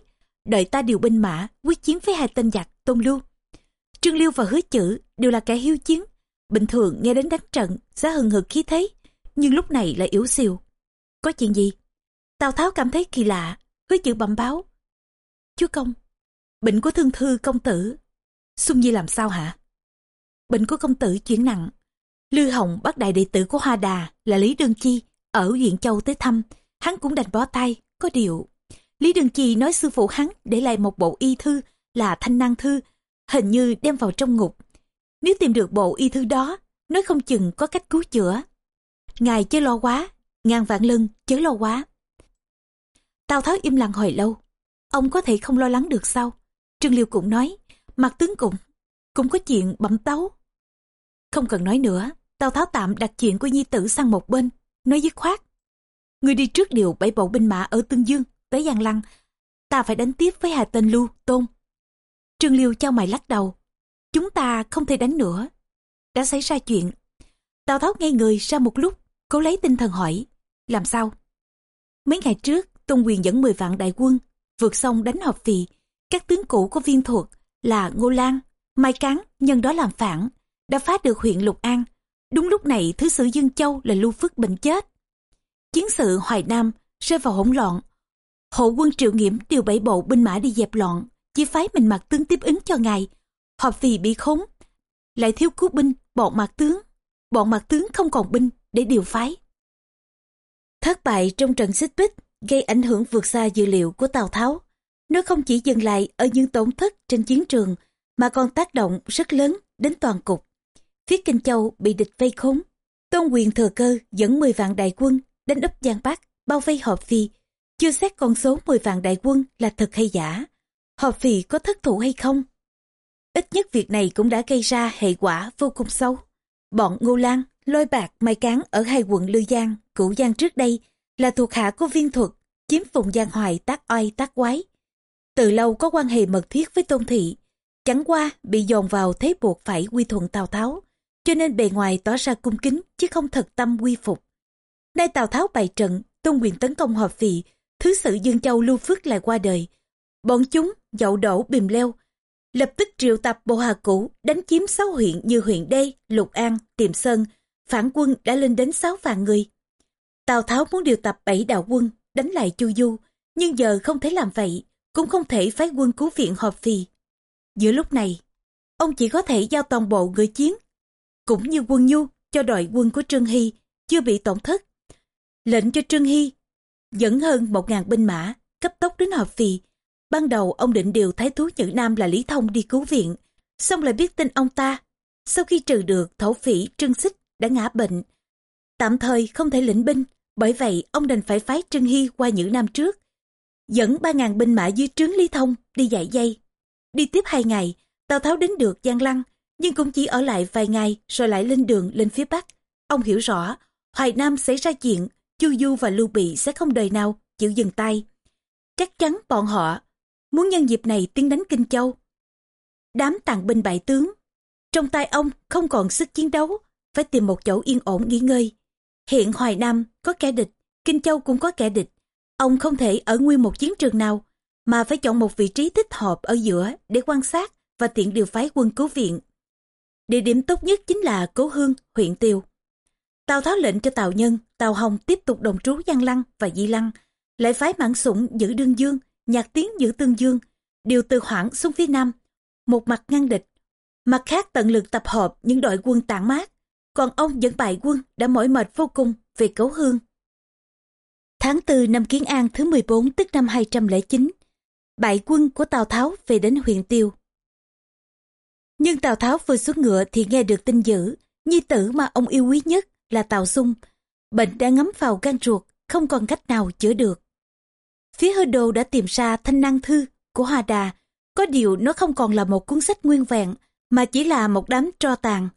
Đợi ta điều binh mã, quyết chiến với hai tên giặc, Tôn Lưu. Trương Liêu và Hứa Chữ đều là kẻ hiếu chiến. Bình thường nghe đến đánh trận, sẽ hừng hực khí thế, nhưng lúc này lại yếu xìu. Có chuyện gì? Tào Tháo cảm thấy kỳ lạ, Hứa Chữ bẩm báo. Chúa công, bệnh của thương thư công tử. Xung Nhi làm sao hả? Bệnh của công tử chuyển nặng, Lư Hồng bắt đại đệ tử của Hoa Đà là Lý Đương Chi ở huyện Châu tới thăm, hắn cũng đành bó tay, có điều. Lý Đương Chi nói sư phụ hắn để lại một bộ y thư là thanh năng thư, hình như đem vào trong ngục. Nếu tìm được bộ y thư đó, nói không chừng có cách cứu chữa. Ngài chớ lo quá, ngàn vạn lưng chớ lo quá. Tào Tháo im lặng hồi lâu, ông có thể không lo lắng được sao? Trương Liêu cũng nói, mặt tướng cũng, cũng có chuyện bẩm tấu. Không cần nói nữa, Tào Tháo tạm đặt chuyện của nhi tử sang một bên, nói dứt khoát. Người đi trước điều bảy bộ binh mã ở Tương Dương, tới Giang Lăng. Ta phải đánh tiếp với hà tên Lưu, Tôn. Trương Liêu trao mày lắc đầu. Chúng ta không thể đánh nữa. Đã xảy ra chuyện. Tào Tháo ngay người ra một lúc, cố lấy tinh thần hỏi. Làm sao? Mấy ngày trước, Tôn Quyền dẫn 10 vạn đại quân, vượt sông đánh hợp phì. Các tướng cũ của viên thuộc là Ngô Lan, Mai Cán, nhân đó làm phản, đã phá được huyện Lục An, Đúng lúc này thứ sử Dương Châu là Lưu Phước bệnh chết. Chiến sự Hoài Nam rơi vào hỗn loạn. Hộ quân triệu nghiễm điều bảy bộ binh mã đi dẹp loạn, chỉ phái mình mặt tướng tiếp ứng cho ngài. Họ vì bị khốn, lại thiếu cứu binh bọn mặt tướng. Bọn mặt tướng không còn binh để điều phái. Thất bại trong trận xích bích gây ảnh hưởng vượt xa dự liệu của Tào Tháo. Nó không chỉ dừng lại ở những tổn thất trên chiến trường, mà còn tác động rất lớn đến toàn cục. Phía Kinh Châu bị địch vây khốn. Tôn quyền thừa cơ dẫn 10 vạn đại quân đánh úp Giang Bắc, bao vây Hợp Phi. Chưa xét con số 10 vạn đại quân là thật hay giả. Hợp Phi có thất thủ hay không? Ít nhất việc này cũng đã gây ra hệ quả vô cùng xấu. Bọn Ngô Lan, Lôi Bạc, Mai Cán ở hai quận Lư Giang, Cửu Giang trước đây là thuộc hạ của viên thuật, chiếm vùng Giang Hoài tác oai tác quái. Từ lâu có quan hệ mật thiết với Tôn Thị, chẳng qua bị dồn vào thế buộc phải quy thuận Tào Tháo cho nên bề ngoài tỏ ra cung kính chứ không thật tâm quy phục. Nay Tào Tháo bày trận, tôn quyền tấn công hợp vị, thứ sự Dương Châu Lưu Phước lại qua đời. Bọn chúng dậu đổ bìm leo, lập tức triệu tập bộ hạ cũ đánh chiếm sáu huyện như huyện Đê, Lục An, Tiềm Sơn, phản quân đã lên đến sáu vạn người. Tào Tháo muốn điều tập bảy đạo quân đánh lại Chu Du, nhưng giờ không thể làm vậy, cũng không thể phái quân cứu viện hợp phì. Giữa lúc này, ông chỉ có thể giao toàn bộ người chiến cũng như quân nhu cho đội quân của Trương Hy chưa bị tổn thất. lệnh cho Trương Hy dẫn hơn một ngàn binh mã, cấp tốc đến hợp phì. Ban đầu ông định điều thái thú Nhữ Nam là Lý Thông đi cứu viện, xong lại biết tin ông ta. Sau khi trừ được thổ phỉ Trương Xích đã ngã bệnh, tạm thời không thể lĩnh binh, bởi vậy ông đành phải phái Trương Hy qua Nhữ Nam trước, dẫn ba ngàn binh mã dưới trướng Lý Thông đi dạy dây. Đi tiếp hai ngày, Tào Tháo đến được Giang Lăng, nhưng cũng chỉ ở lại vài ngày rồi lại lên đường lên phía Bắc. Ông hiểu rõ, Hoài Nam xảy ra chuyện, Chu Du và Lưu Bị sẽ không đời nào chịu dừng tay. Chắc chắn bọn họ muốn nhân dịp này tiến đánh Kinh Châu. Đám tàn binh bại tướng, trong tay ông không còn sức chiến đấu, phải tìm một chỗ yên ổn nghỉ ngơi. Hiện Hoài Nam có kẻ địch, Kinh Châu cũng có kẻ địch. Ông không thể ở nguyên một chiến trường nào, mà phải chọn một vị trí thích hợp ở giữa để quan sát và tiện điều phái quân cứu viện. Địa điểm tốt nhất chính là Cố Hương, huyện Tiêu. Tào Tháo lệnh cho Tào Nhân, Tào Hồng tiếp tục đồng trú Giang Lăng và Di Lăng, lại phái Mãn Sủng giữ Đương Dương, Nhạc Tiến giữ Tương Dương, điều từ Hoảng xuống phía Nam, một mặt ngăn địch, mặt khác tận lực tập hợp những đội quân tản mát, còn ông dẫn bại quân đã mỏi mệt vô cùng về Cấu Hương. Tháng 4 năm Kiến An thứ 14 tức năm 209, bại quân của Tào Tháo về đến huyện Tiêu. Nhưng Tào Tháo vừa xuống ngựa thì nghe được tin dữ, nhi tử mà ông yêu quý nhất là Tào Sung. Bệnh đã ngấm vào gan ruột, không còn cách nào chữa được. Phía hư đồ đã tìm ra thanh năng thư của Hoa Đà, có điều nó không còn là một cuốn sách nguyên vẹn, mà chỉ là một đám tro tàn.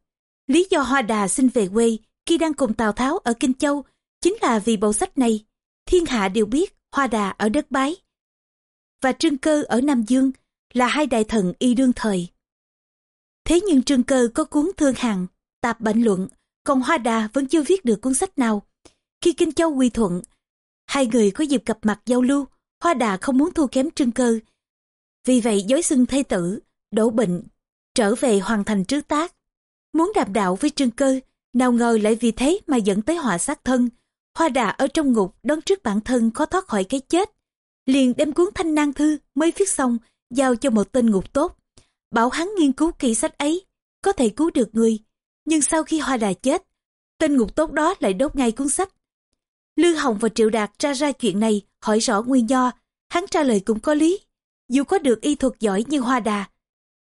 Lý do Hoa Đà xin về quê khi đang cùng Tào Tháo ở Kinh Châu chính là vì bộ sách này. Thiên hạ đều biết Hoa Đà ở đất Bái và Trương Cơ ở Nam Dương là hai đại thần y đương thời. Thế nhưng Trương Cơ có cuốn Thương Hằng, Tạp Bệnh Luận, còn Hoa Đà vẫn chưa viết được cuốn sách nào. Khi Kinh Châu quy thuận, hai người có dịp gặp mặt giao lưu, Hoa Đà không muốn thua kém Trương Cơ. Vì vậy dối xưng thê tử, đổ bệnh, trở về hoàn thành trước tác. Muốn đạp đạo với Trương Cơ, nào ngờ lại vì thế mà dẫn tới họa sát thân. Hoa Đà ở trong ngục đón trước bản thân khó thoát khỏi cái chết. Liền đem cuốn thanh nang thư mới viết xong, giao cho một tên ngục tốt. Bảo hắn nghiên cứu kỹ sách ấy, có thể cứu được người. Nhưng sau khi Hoa Đà chết, tên ngục tốt đó lại đốt ngay cuốn sách. Lư Hồng và Triệu Đạt tra ra chuyện này, hỏi rõ nguyên do, hắn trả lời cũng có lý. Dù có được y thuật giỏi như Hoa Đà,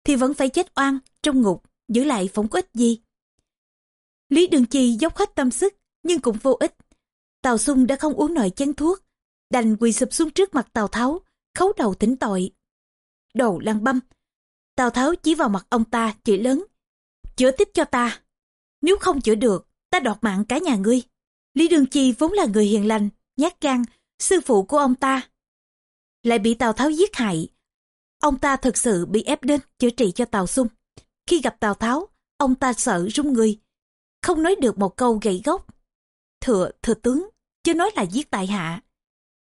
thì vẫn phải chết oan trong ngục, giữ lại phóng có ích gì. Lý Đường Chi dốc hết tâm sức, nhưng cũng vô ích. Tào xung đã không uống nổi chén thuốc, đành quỳ sụp xuống trước mặt Tào Tháo, khấu đầu tỉnh tội. Đồ lăng băm. Tào Tháo chỉ vào mặt ông ta, chửi lớn. Chữa tiếp cho ta. Nếu không chữa được, ta đọt mạng cả nhà ngươi. Lý Đường Chi vốn là người hiền lành, nhát gan, sư phụ của ông ta. Lại bị Tào Tháo giết hại. Ông ta thực sự bị ép đến chữa trị cho Tào xung Khi gặp Tào Tháo, ông ta sợ run người. Không nói được một câu gậy gốc. Thừa, thừa tướng, chứ nói là giết tại hạ.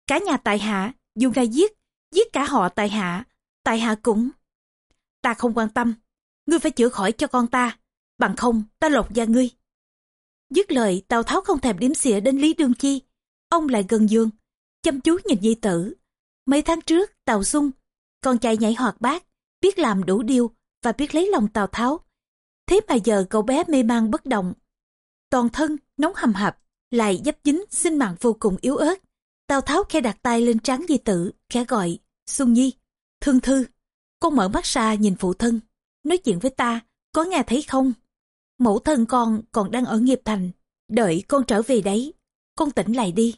Cả nhà tại hạ, dù ngài giết, giết cả họ tại hạ, tại hạ cũng. Ta không quan tâm, ngươi phải chữa khỏi cho con ta, bằng không ta lột da ngươi. Dứt lời, Tào Tháo không thèm đếm xỉa đến Lý Đương Chi. Ông lại gần giường, chăm chú nhìn di tử. Mấy tháng trước, Tào Xung, con trai nhảy hoạt bát, biết làm đủ điều và biết lấy lòng Tào Tháo. Thế mà giờ cậu bé mê man bất động. Toàn thân, nóng hầm hập, lại dấp dính, sinh mạng vô cùng yếu ớt. Tào Tháo khe đặt tay lên trán di tử, khẽ gọi, Xuân Nhi, Thương Thư. Con mở mắt ra nhìn phụ thân, nói chuyện với ta, có nghe thấy không? Mẫu thân con còn đang ở nghiệp thành, đợi con trở về đấy, con tỉnh lại đi.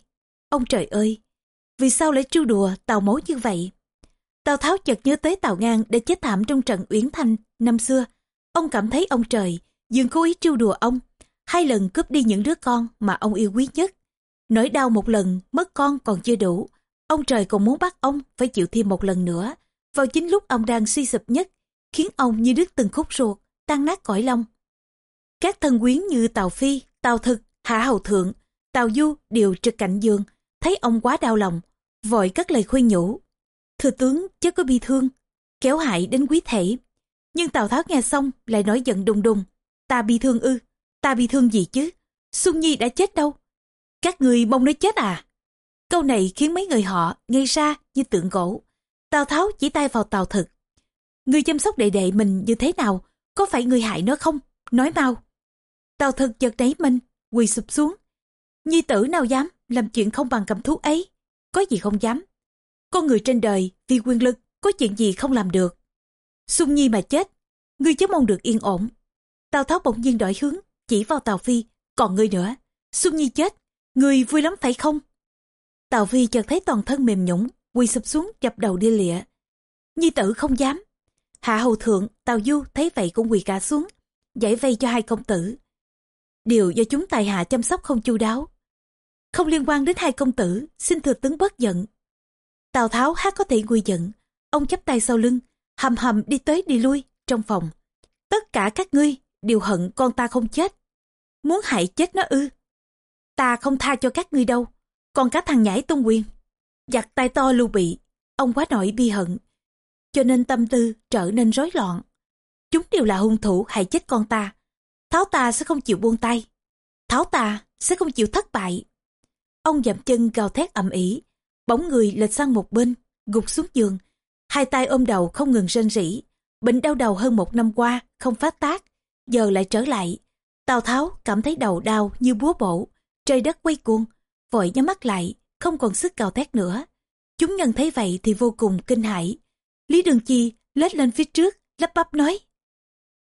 Ông trời ơi, vì sao lại trêu đùa tàu mối như vậy? Tào Tháo chợt nhớ tới Tào Ngang để chết thảm trong trận Uyển Thanh năm xưa. Ông cảm thấy ông trời dường cố ý trêu đùa ông, hai lần cướp đi những đứa con mà ông yêu quý nhất. Nỗi đau một lần, mất con còn chưa đủ. Ông trời còn muốn bắt ông phải chịu thêm một lần nữa. Vào chính lúc ông đang suy sụp nhất, khiến ông như đứt từng khúc ruột, tan nát cõi lòng. Các thân quyến như Tào Phi, Tào Thực, Hạ Hầu Thượng, Tào Du đều trực cạnh giường, thấy ông quá đau lòng, vội cất lời khuyên nhủ. Thừa tướng chớ có bi thương, kéo hại đến quý thể. Nhưng Tào Tháo nghe xong lại nói giận đùng đùng. Ta bi thương ư, ta bi thương gì chứ? Xuân Nhi đã chết đâu? Các người mong nó chết à? Câu này khiến mấy người họ ngây ra như tượng gỗ. Tào Tháo chỉ tay vào Tào Thực. Người chăm sóc đệ đệ mình như thế nào? Có phải người hại nó không? Nói mau. Tào Thực giật đáy mình, quỳ sụp xuống. Nhi tử nào dám, làm chuyện không bằng cầm thú ấy, có gì không dám. Con người trên đời vì quyền lực có chuyện gì không làm được. Xung Nhi mà chết, ngươi chớ mong được yên ổn. Tào Tháo bỗng nhiên đổi hướng, chỉ vào Tào Phi, còn ngươi nữa. Xung Nhi chết, ngươi vui lắm phải không? Tào Phi chợt thấy toàn thân mềm nhũng, quỳ sụp xuống chập đầu đi lịa. Nhi tử không dám. Hạ hầu thượng, Tào Du thấy vậy cũng quỳ cả xuống, giải vây cho hai công tử. Điều do chúng tài hạ chăm sóc không chu đáo. Không liên quan đến hai công tử, xin thừa tướng bớt giận. Tào Tháo hát có thể nguy giận, ông chắp tay sau lưng, hầm hầm đi tới đi lui trong phòng. Tất cả các ngươi đều hận con ta không chết. Muốn hại chết nó ư. Ta không tha cho các ngươi đâu, còn cả thằng nhảy tung quyền. Giặt tay to lưu bị, ông quá nổi bi hận. Cho nên tâm tư trở nên rối loạn. Chúng đều là hung thủ hại chết con ta. Tháo ta sẽ không chịu buông tay. Tháo ta sẽ không chịu thất bại. Ông dậm chân gào thét ầm ĩ, bóng người lệch sang một bên, gục xuống giường, hai tay ôm đầu không ngừng rên rỉ. Bệnh đau đầu hơn một năm qua không phát tác, giờ lại trở lại. Tào Tháo cảm thấy đầu đau như búa bổ, trời đất quay cuồng, vội nhắm mắt lại, không còn sức cào thét nữa. Chúng nhân thấy vậy thì vô cùng kinh hãi. Lý Đường Chi lết lên phía trước, lắp bắp nói.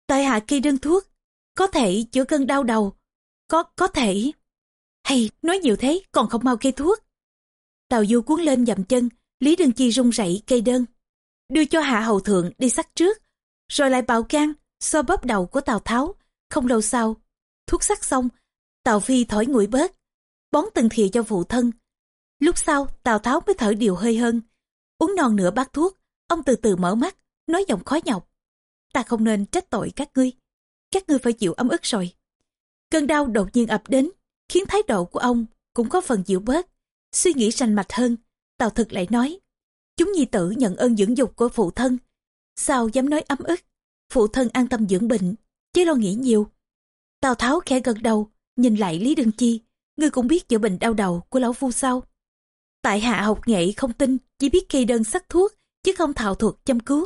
Tại hạ kỳ đơn thuốc, có thể chữa cơn đau đầu, có có thể. Hay nói nhiều thế còn không mau cây thuốc. Tào Du cuốn lên dậm chân, Lý Đường Chi run rẩy cây đơn. Đưa cho Hạ Hầu Thượng đi sắc trước, rồi lại bạo can, so bóp đầu của Tào Tháo. Không lâu sau, thuốc sắc xong, Tào Phi thổi nguội bớt, bón từng thìa cho phụ thân. Lúc sau, Tào Tháo mới thở điều hơi hơn. Uống non nửa bát thuốc, ông từ từ mở mắt, nói giọng khó nhọc. Ta không nên trách tội các ngươi. Các ngươi phải chịu ấm ức rồi. Cơn đau đột nhiên ập đến, khiến thái độ của ông cũng có phần dịu bớt. Suy nghĩ rành mạch hơn, Tào Thực lại nói, chúng nhi tử nhận ơn dưỡng dục của phụ thân. Sao dám nói ấm ức, phụ thân an tâm dưỡng bệnh, chứ lo nghĩ nhiều. Tào Tháo khẽ gật đầu, nhìn lại Lý Đương Chi, ngươi cũng biết chữa bệnh đau đầu của lão phu sao. Tại hạ học nghệ không tin, chỉ biết kê đơn sắc thuốc, chứ không thạo thuật chăm cứu.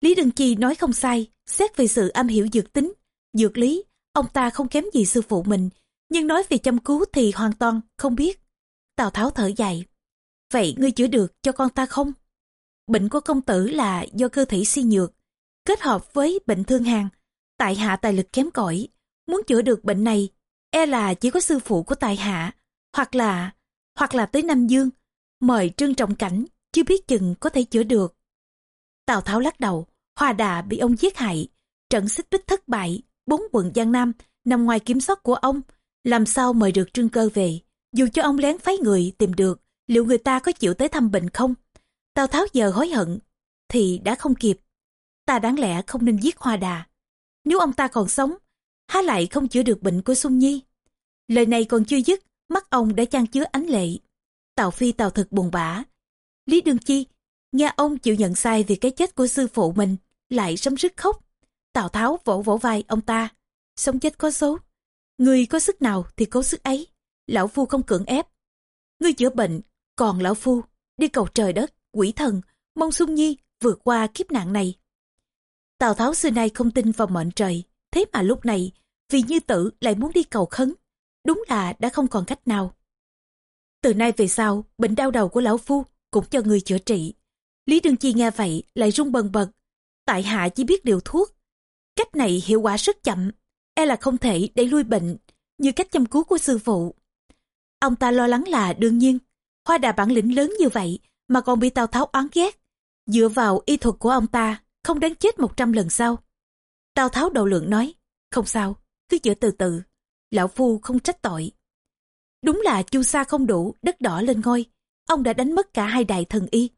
Lý Đương Chi nói không sai, xét về sự am hiểu dược tính, dược lý, ông ta không kém gì sư phụ mình, nhưng nói về chăm cứu thì hoàn toàn không biết. Tào Tháo thở dài. Vậy ngươi chữa được cho con ta không? Bệnh của công tử là do cơ thể suy nhược, kết hợp với bệnh thương hàn. Tại hạ tài lực kém cỏi, muốn chữa được bệnh này, e là chỉ có sư phụ của tại hạ, hoặc là, hoặc là tới Nam Dương, mời Trương Trọng Cảnh, chưa biết chừng có thể chữa được. Tào Tháo lắc đầu, Hoa Đà bị ông giết hại, trận xích bích thất bại, bốn quận Giang Nam nằm ngoài kiểm soát của ông, làm sao mời được Trương Cơ về. Dù cho ông lén phái người tìm được, liệu người ta có chịu tới thăm bệnh không? Tào Tháo giờ hối hận, thì đã không kịp. Ta đáng lẽ không nên giết Hoa Đà. Nếu ông ta còn sống, há lại không chữa được bệnh của Xuân Nhi. Lời này còn chưa dứt, mắt ông đã chan chứa ánh lệ. Tào Phi Tào thực buồn bã. Lý Đương Chi, nghe ông chịu nhận sai vì cái chết của sư phụ mình, lại sấm rứt khóc. Tào Tháo vỗ vỗ vai ông ta. Sống chết có số. Người có sức nào thì cố sức ấy lão phu không cưỡng ép. Ngươi chữa bệnh, còn lão phu đi cầu trời đất, quỷ thần, mong Xuân Nhi vượt qua kiếp nạn này. Tào Tháo xưa nay không tin vào mệnh trời, thế mà lúc này vì như tử lại muốn đi cầu khấn, đúng là đã không còn cách nào. Từ nay về sau, bệnh đau đầu của lão phu cũng cho người chữa trị. Lý Đương Chi nghe vậy lại run bần bật. Tại hạ chỉ biết điều thuốc. Cách này hiệu quả rất chậm, e là không thể đẩy lui bệnh như cách chăm cứu của sư phụ. Ông ta lo lắng là đương nhiên, hoa đà bản lĩnh lớn như vậy mà còn bị Tào Tháo oán ghét. Dựa vào y thuật của ông ta, không đáng chết một trăm lần sau. Tào Tháo đầu lượng nói, không sao, cứ chữa từ từ, lão phu không trách tội. Đúng là chu sa không đủ, đất đỏ lên ngôi, ông đã đánh mất cả hai đại thần y.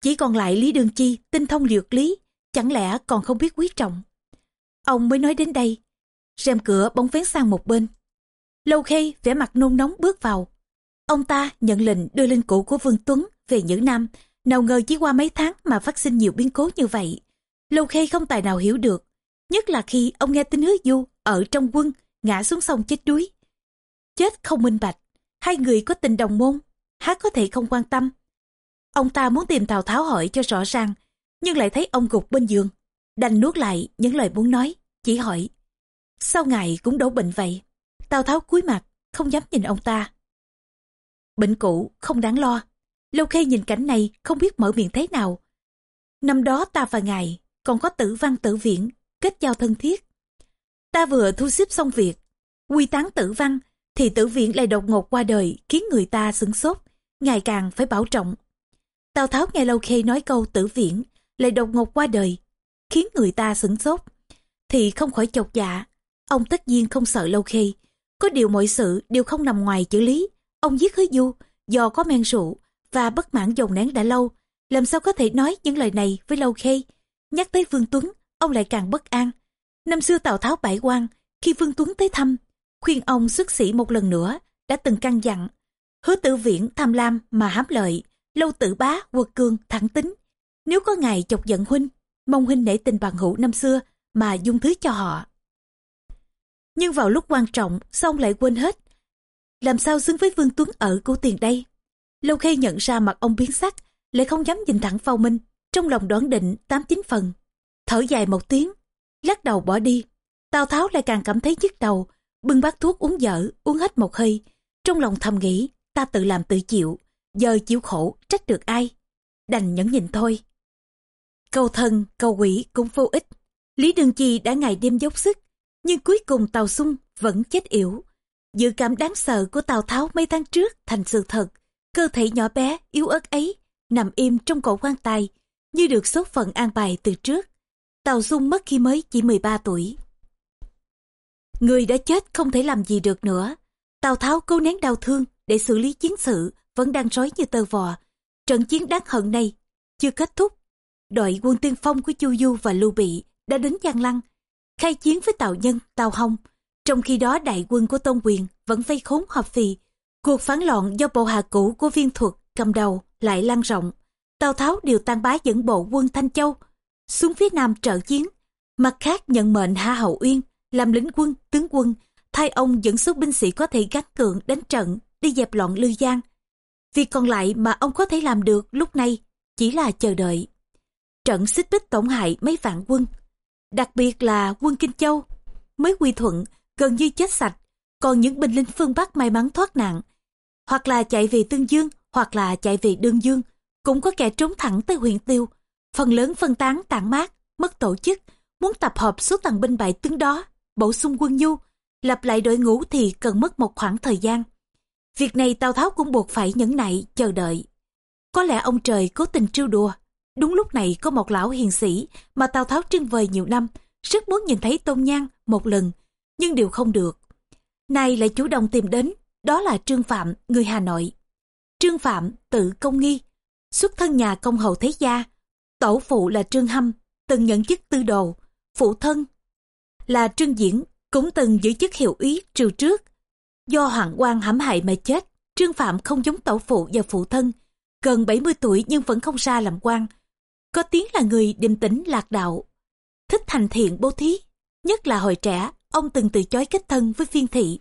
Chỉ còn lại Lý Đương Chi, tinh thông lược lý, chẳng lẽ còn không biết quý trọng. Ông mới nói đến đây, rèm cửa bóng vén sang một bên, Lâu khê vẻ mặt nôn nóng bước vào. Ông ta nhận lệnh đưa lên cổ của Vương Tuấn về Nhữ Nam, nào ngờ chỉ qua mấy tháng mà phát sinh nhiều biến cố như vậy. Lâu khê không tài nào hiểu được, nhất là khi ông nghe tin hứa du ở trong quân ngã xuống sông chết đuối. Chết không minh bạch, hai người có tình đồng môn, há có thể không quan tâm. Ông ta muốn tìm Tào Tháo hỏi cho rõ ràng, nhưng lại thấy ông gục bên giường. Đành nuốt lại những lời muốn nói, chỉ hỏi. Sao ngài cũng đổ bệnh vậy? Tào Tháo cúi mặt, không dám nhìn ông ta. bệnh cũ không đáng lo. Lâu Khê nhìn cảnh này không biết mở miệng thế nào. Năm đó ta và ngài còn có tử văn tử viện, kết giao thân thiết. Ta vừa thu xếp xong việc, quy tán tử văn, thì tử viện lại đột ngột qua đời khiến người ta sửng sốt, ngày càng phải bảo trọng. Tào Tháo nghe Lâu Khê nói câu tử viện lại đột ngột qua đời, khiến người ta sửng sốt, thì không khỏi chột dạ. Ông tất nhiên không sợ Lâu Khê, có điều mọi sự đều không nằm ngoài chữ lý. Ông giết hứa du do có men rượu và bất mãn dồn nén đã lâu, làm sao có thể nói những lời này với Lâu Khê. Nhắc tới Vương Tuấn, ông lại càng bất an. Năm xưa Tào Tháo bãi quan, khi Vương Tuấn tới thăm, khuyên ông xuất sĩ một lần nữa, đã từng căn dặn. Hứa tử viễn tham lam mà hám lợi, lâu tử bá quật cường thẳng tính. Nếu có ngày chọc giận huynh, mong huynh nể tình bằng hữu năm xưa mà dung thứ cho họ. Nhưng vào lúc quan trọng, xong lại quên hết. Làm sao xứng với Vương Tuấn ở của tiền đây? Lâu Khê nhận ra mặt ông biến sắc, lại không dám nhìn thẳng vào Minh, trong lòng đoán định tám chín phần. Thở dài một tiếng, lắc đầu bỏ đi. Tào Tháo lại càng cảm thấy nhức đầu, bưng bát thuốc uống dở, uống hết một hơi. Trong lòng thầm nghĩ, ta tự làm tự chịu, giờ chịu khổ, trách được ai. Đành nhẫn nhịn thôi. Cầu thần, cầu quỷ cũng vô ích. Lý Đường Chi đã ngày đêm dốc sức, nhưng cuối cùng Tào Xung vẫn chết yểu. Dự cảm đáng sợ của Tào Tháo mấy tháng trước thành sự thật. Cơ thể nhỏ bé, yếu ớt ấy, nằm im trong cổ quan tài, như được số phận an bài từ trước. Tào Dung mất khi mới chỉ 13 tuổi. Người đã chết không thể làm gì được nữa. Tào Tháo cố nén đau thương để xử lý chiến sự vẫn đang rối như tơ vò. Trận chiến đáng hận này chưa kết thúc. Đội quân tiên phong của Chu Du và Lưu Bị đã đến Giang Lăng, khai chiến với Tào Nhân, Tào Hồng. Trong khi đó đại quân của Tôn Quyền vẫn vây khốn hợp phì. Cuộc phản loạn do bộ hạ cũ của viên thuật cầm đầu lại lan rộng. Tào Tháo điều tan bá dẫn bộ quân Thanh Châu xuống phía nam trợ chiến. Mặt khác nhận mệnh Hạ Hậu Uyên làm lính quân, tướng quân, thay ông dẫn số binh sĩ có thể gắn cường đánh trận đi dẹp loạn Lư Giang. Việc còn lại mà ông có thể làm được lúc này chỉ là chờ đợi. Trận xích bích tổng hại mấy vạn quân, đặc biệt là quân Kinh Châu, mới quy thuận gần như chết sạch, còn những binh lính phương Bắc may mắn thoát nạn, hoặc là chạy về Tương Dương, hoặc là chạy về Đương Dương, cũng có kẻ trốn thẳng tới huyện Tiêu, phần lớn phân tán tản mát, mất tổ chức, muốn tập hợp số tàn binh bại tướng đó, bổ sung quân nhu, lập lại đội ngũ thì cần mất một khoảng thời gian. Việc này Tào Tháo cũng buộc phải nhẫn nại, chờ đợi. Có lẽ ông trời cố tình trêu đùa. Đúng lúc này có một lão hiền sĩ mà Tào Tháo trưng vời nhiều năm, rất muốn nhìn thấy Tôn Nhan một lần, nhưng đều không được. Nay lại chủ động tìm đến, đó là Trương Phạm, người Hà Nội. Trương Phạm tự công nghi, xuất thân nhà công hầu thế gia. Tổ phụ là Trương Hâm, từng nhận chức tư đồ, phụ thân là Trương Diễn, cũng từng giữ chức hiệu úy triều trước. Do hoàng quan hãm hại mà chết, Trương Phạm không giống tổ phụ và phụ thân, gần 70 tuổi nhưng vẫn không xa làm quan. Có tiếng là người điềm tĩnh lạc đạo, thích thành thiện bố thí. Nhất là hồi trẻ, ông từng từ chối kết thân với phiên thị,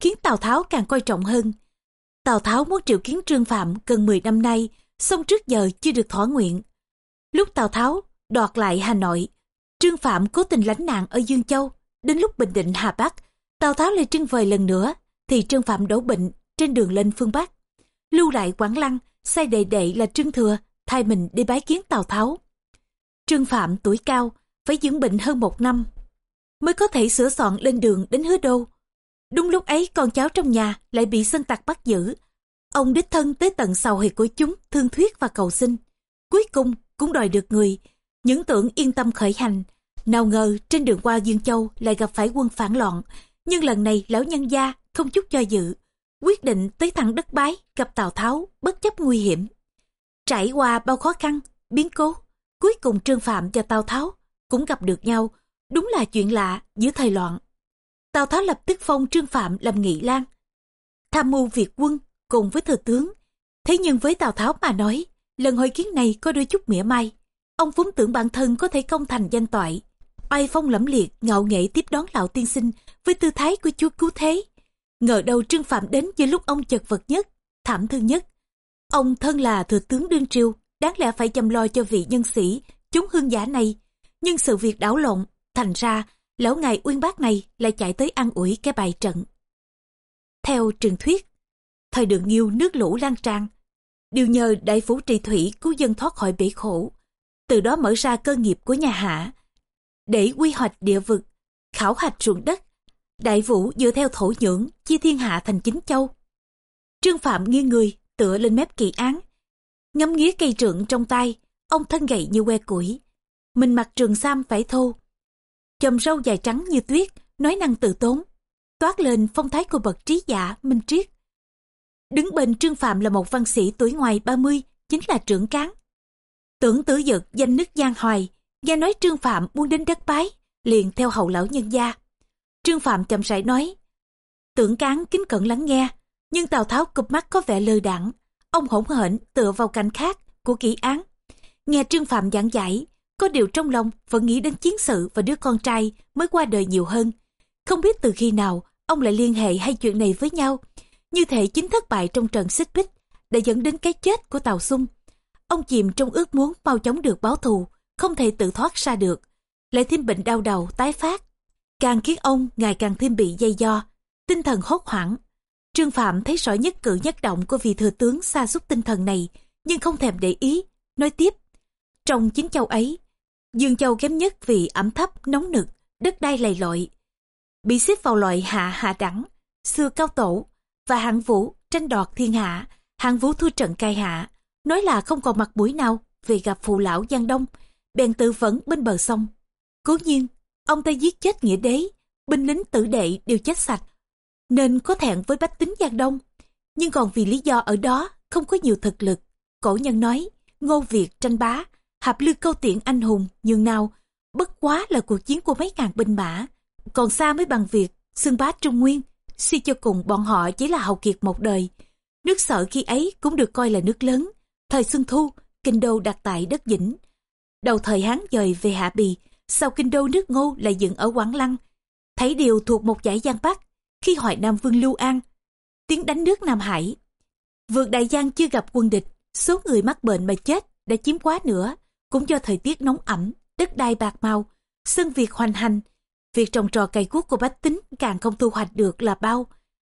khiến Tào Tháo càng coi trọng hơn. Tào Tháo muốn triệu kiến Trương Phạm gần 10 năm nay, song trước giờ chưa được thỏa nguyện. Lúc Tào Tháo đoạt lại Hà Nội, Trương Phạm cố tình lánh nạn ở Dương Châu, đến lúc Bình Định Hà Bắc, Tào Tháo lại trưng vời lần nữa, thì Trương Phạm đổ bệnh trên đường lên phương Bắc. Lưu lại Quảng Lăng, sai đệ đệ là Trương Thừa, thay mình đi bái kiến Tào Tháo. Trương Phạm tuổi cao, phải dưỡng bệnh hơn một năm, mới có thể sửa soạn lên đường đến hứa đô. Đúng lúc ấy con cháu trong nhà lại bị sân tặc bắt giữ. Ông đích thân tới tận sầu huyệt của chúng thương thuyết và cầu xin. Cuối cùng cũng đòi được người, những tưởng yên tâm khởi hành. Nào ngờ trên đường qua Dương Châu lại gặp phải quân phản loạn. Nhưng lần này lão nhân gia không chút cho dự. Quyết định tới thẳng đất bái gặp Tào Tháo bất chấp nguy hiểm. Trải qua bao khó khăn, biến cố. Cuối cùng Trương Phạm và Tào Tháo cũng gặp được nhau. Đúng là chuyện lạ giữa thời loạn. Tào Tháo lập tức phong Trương Phạm làm nghị lang. Tham mưu việc quân cùng với thừa tướng. Thế nhưng với Tào Tháo mà nói, lần hội kiến này có đôi chút mỉa mai. Ông vốn tưởng bản thân có thể công thành danh toại. Oai phong lẫm liệt, ngạo nghệ tiếp đón lão tiên sinh với tư thái của chúa cứu thế. Ngờ đâu Trương Phạm đến giữa lúc ông chật vật nhất, thảm thương nhất. Ông thân là thừa tướng đương triều, đáng lẽ phải chăm lo cho vị nhân sĩ, chúng hương giả này. Nhưng sự việc đảo lộn, thành ra lão ngài uyên bác này lại chạy tới ăn ủi cái bài trận. Theo truyền thuyết, Thời đường nghiêu nước lũ lan tràn. Điều nhờ đại phủ trị thủy cứu dân thoát khỏi bể khổ. Từ đó mở ra cơ nghiệp của nhà Hạ. Để quy hoạch địa vực, khảo hạch ruộng đất. Đại vũ dựa theo thổ nhưỡng, chia thiên hạ thành chín châu. Trương Phạm nghiêng người, tựa lên mép kỳ án. Ngắm nghía cây trượng trong tay, ông thân gậy như que củi. Mình mặc trường sam vải thô. chòm râu dài trắng như tuyết, nói năng tự tốn. Toát lên phong thái của bậc trí giả, minh triết. Đứng bên Trương Phạm là một văn sĩ tuổi ngoài 30, chính là trưởng cán. Tưởng tử dực danh nước Giang Hoài, nghe nói Trương Phạm muốn đến đất bái, liền theo hậu lão nhân gia. Trương Phạm chậm rãi nói, tưởng cán kính cẩn lắng nghe, nhưng Tào Tháo cụp mắt có vẻ lơ đẳng, ông hỗn hển tựa vào cạnh khác của kỹ án. Nghe Trương Phạm giảng giải, có điều trong lòng vẫn nghĩ đến chiến sự và đứa con trai mới qua đời nhiều hơn. Không biết từ khi nào ông lại liên hệ hai chuyện này với nhau, như thể chính thất bại trong trận xích bích đã dẫn đến cái chết của Tàu Xung. Ông chìm trong ước muốn mau chóng được báo thù, không thể tự thoát ra được. Lại thêm bệnh đau đầu, tái phát. Càng khiến ông ngày càng thêm bị dây do, tinh thần hốt hoảng. Trương Phạm thấy rõ nhất cử nhất động của vị thừa tướng xa xúc tinh thần này, nhưng không thèm để ý, nói tiếp. Trong chính châu ấy, Dương Châu kém nhất vì ẩm thấp, nóng nực, đất đai lầy lội. Bị xếp vào loại hạ hạ đẳng, xưa cao tổ, và hạng vũ tranh đoạt thiên hạ, hạng vũ thua trận cai hạ, nói là không còn mặt mũi nào vì gặp phụ lão Giang Đông, bèn tự vẫn bên bờ sông. Cố nhiên, ông ta giết chết nghĩa đế, binh lính tử đệ đều chết sạch, nên có thẹn với bách tính Giang Đông. Nhưng còn vì lý do ở đó không có nhiều thực lực, cổ nhân nói, ngô Việt tranh bá, hạp lư câu tiện anh hùng, nhường nào, bất quá là cuộc chiến của mấy ngàn binh mã, còn xa mới bằng việc xưng bá Trung Nguyên, suy cho cùng bọn họ chỉ là hầu kiệt một đời. Nước sở khi ấy cũng được coi là nước lớn. Thời Xuân Thu, kinh đô đặt tại đất Vĩnh. Đầu thời Hán dời về Hạ Bì, sau kinh đô nước Ngô lại dựng ở Quảng Lăng. Thấy điều thuộc một giải Giang Bắc, khi Hoài Nam Vương Lưu An, tiến đánh nước Nam Hải. Vượt Đại Giang chưa gặp quân địch, số người mắc bệnh mà chết đã chiếm quá nữa, cũng do thời tiết nóng ẩm, đất đai bạc màu, sân việc hoành hành, Việc trồng trò cày cuốc của bách tính càng không thu hoạch được là bao.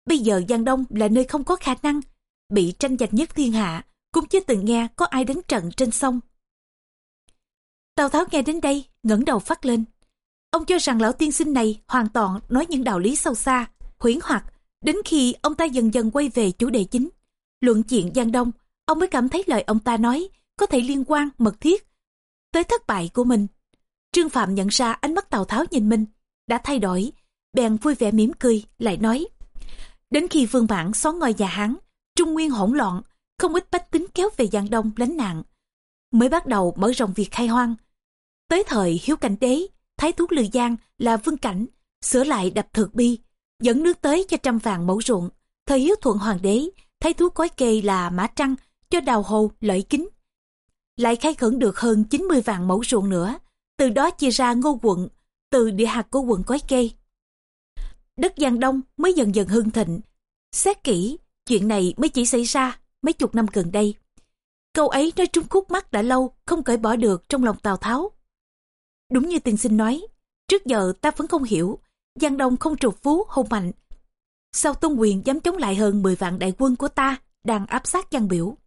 Bây giờ Giang Đông là nơi không có khả năng, bị tranh giành nhất thiên hạ, cũng chưa từng nghe có ai đánh trận trên sông. Tào Tháo nghe đến đây, ngẩng đầu phát lên. Ông cho rằng lão tiên sinh này hoàn toàn nói những đạo lý sâu xa, huyễn hoặc, đến khi ông ta dần dần quay về chủ đề chính. Luận chuyện Giang Đông, ông mới cảm thấy lời ông ta nói có thể liên quan mật thiết tới thất bại của mình. Trương Phạm nhận ra ánh mắt Tào Tháo nhìn mình, đã thay đổi, bèn vui vẻ mỉm cười, lại nói. Đến khi vương bản xóa ngôi nhà Hán, Trung Nguyên hỗn loạn, không ít bách tính kéo về Giang Đông lánh nạn. Mới bắt đầu mở rộng việc khai hoang. Tới thời hiếu cảnh đế, thái thú Lư Giang là vương cảnh, sửa lại đập thượng bi, dẫn nước tới cho trăm vàng mẫu ruộng. Thời hiếu thuận hoàng đế, thái thú cói kê là mã trăng, cho đào hồ lợi kính. Lại khai khẩn được hơn 90 vạn mẫu ruộng nữa, từ đó chia ra ngô quận, từ địa hạt của quận Cói Kê. Đất Giang Đông mới dần dần hưng thịnh. Xét kỹ, chuyện này mới chỉ xảy ra mấy chục năm gần đây. Câu ấy nói trúng khúc mắt đã lâu, không cởi bỏ được trong lòng Tào Tháo. Đúng như tiên sinh nói, trước giờ ta vẫn không hiểu, Giang Đông không trục phú hùng mạnh. Sao Tôn Quyền dám chống lại hơn 10 vạn đại quân của ta đang áp sát Giang Biểu?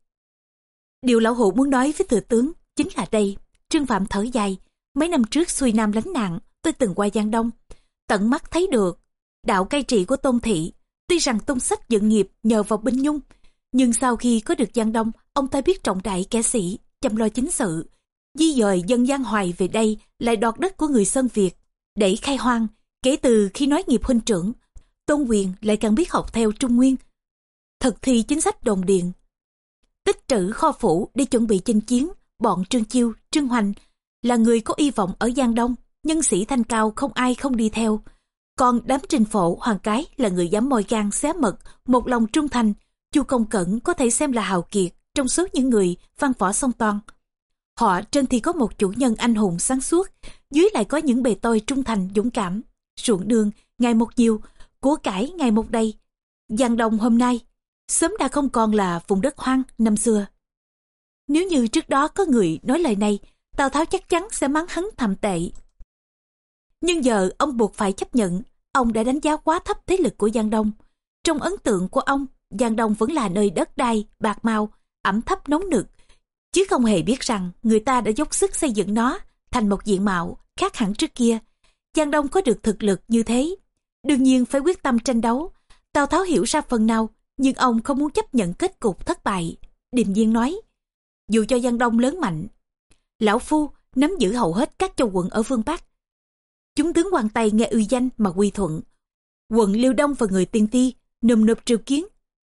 Điều lão hụ muốn nói với thừa tướng chính là đây. Trương Phạm thở dài, mấy năm trước xuôi nam lánh nạn, tôi từng qua Giang Đông, tận mắt thấy được đạo cai trị của Tôn Thị. Tuy rằng Tôn Sách dựng nghiệp nhờ vào binh nhung, nhưng sau khi có được Giang Đông, ông ta biết trọng đại kẻ sĩ, chăm lo chính sự. Di dời dân Giang Hoài về đây lại đoạt đất của người Sơn Việt, để khai hoang. Kể từ khi nói nghiệp huynh trưởng, Tôn Quyền lại càng biết học theo Trung Nguyên. Thực thi chính sách đồn điền. Tích trữ kho phủ để chuẩn bị chinh chiến, bọn Trương Chiêu, Trương Hoành là người có y vọng ở Giang Đông nhân sĩ thanh cao không ai không đi theo. Còn đám trình phổ hoàng cái là người dám môi gan xé mật, một lòng trung thành, chu công cẩn có thể xem là hào kiệt trong số những người văn võ song toàn. Họ trên thì có một chủ nhân anh hùng sáng suốt, dưới lại có những bề tôi trung thành dũng cảm, ruộng đường ngày một nhiều, của cải ngày một đầy. Giang đồng hôm nay, sớm đã không còn là vùng đất hoang năm xưa. Nếu như trước đó có người nói lời này, Tào Tháo chắc chắn sẽ mắng hắn thầm tệ. Nhưng giờ ông buộc phải chấp nhận, ông đã đánh giá quá thấp thế lực của Giang Đông. Trong ấn tượng của ông, Giang Đông vẫn là nơi đất đai, bạc mau, ẩm thấp nóng nực, chứ không hề biết rằng người ta đã dốc sức xây dựng nó thành một diện mạo khác hẳn trước kia. Giang Đông có được thực lực như thế, đương nhiên phải quyết tâm tranh đấu. Tào Tháo hiểu ra phần nào, nhưng ông không muốn chấp nhận kết cục thất bại. Điềm nhiên nói, dù cho Giang Đông lớn mạnh, Lão Phu nắm giữ hầu hết các châu quận ở phương Bắc. Chúng tướng quan tay nghe uy danh mà quy thuận. Quận Liêu Đông và người tiên ti nùm nộp triều kiến.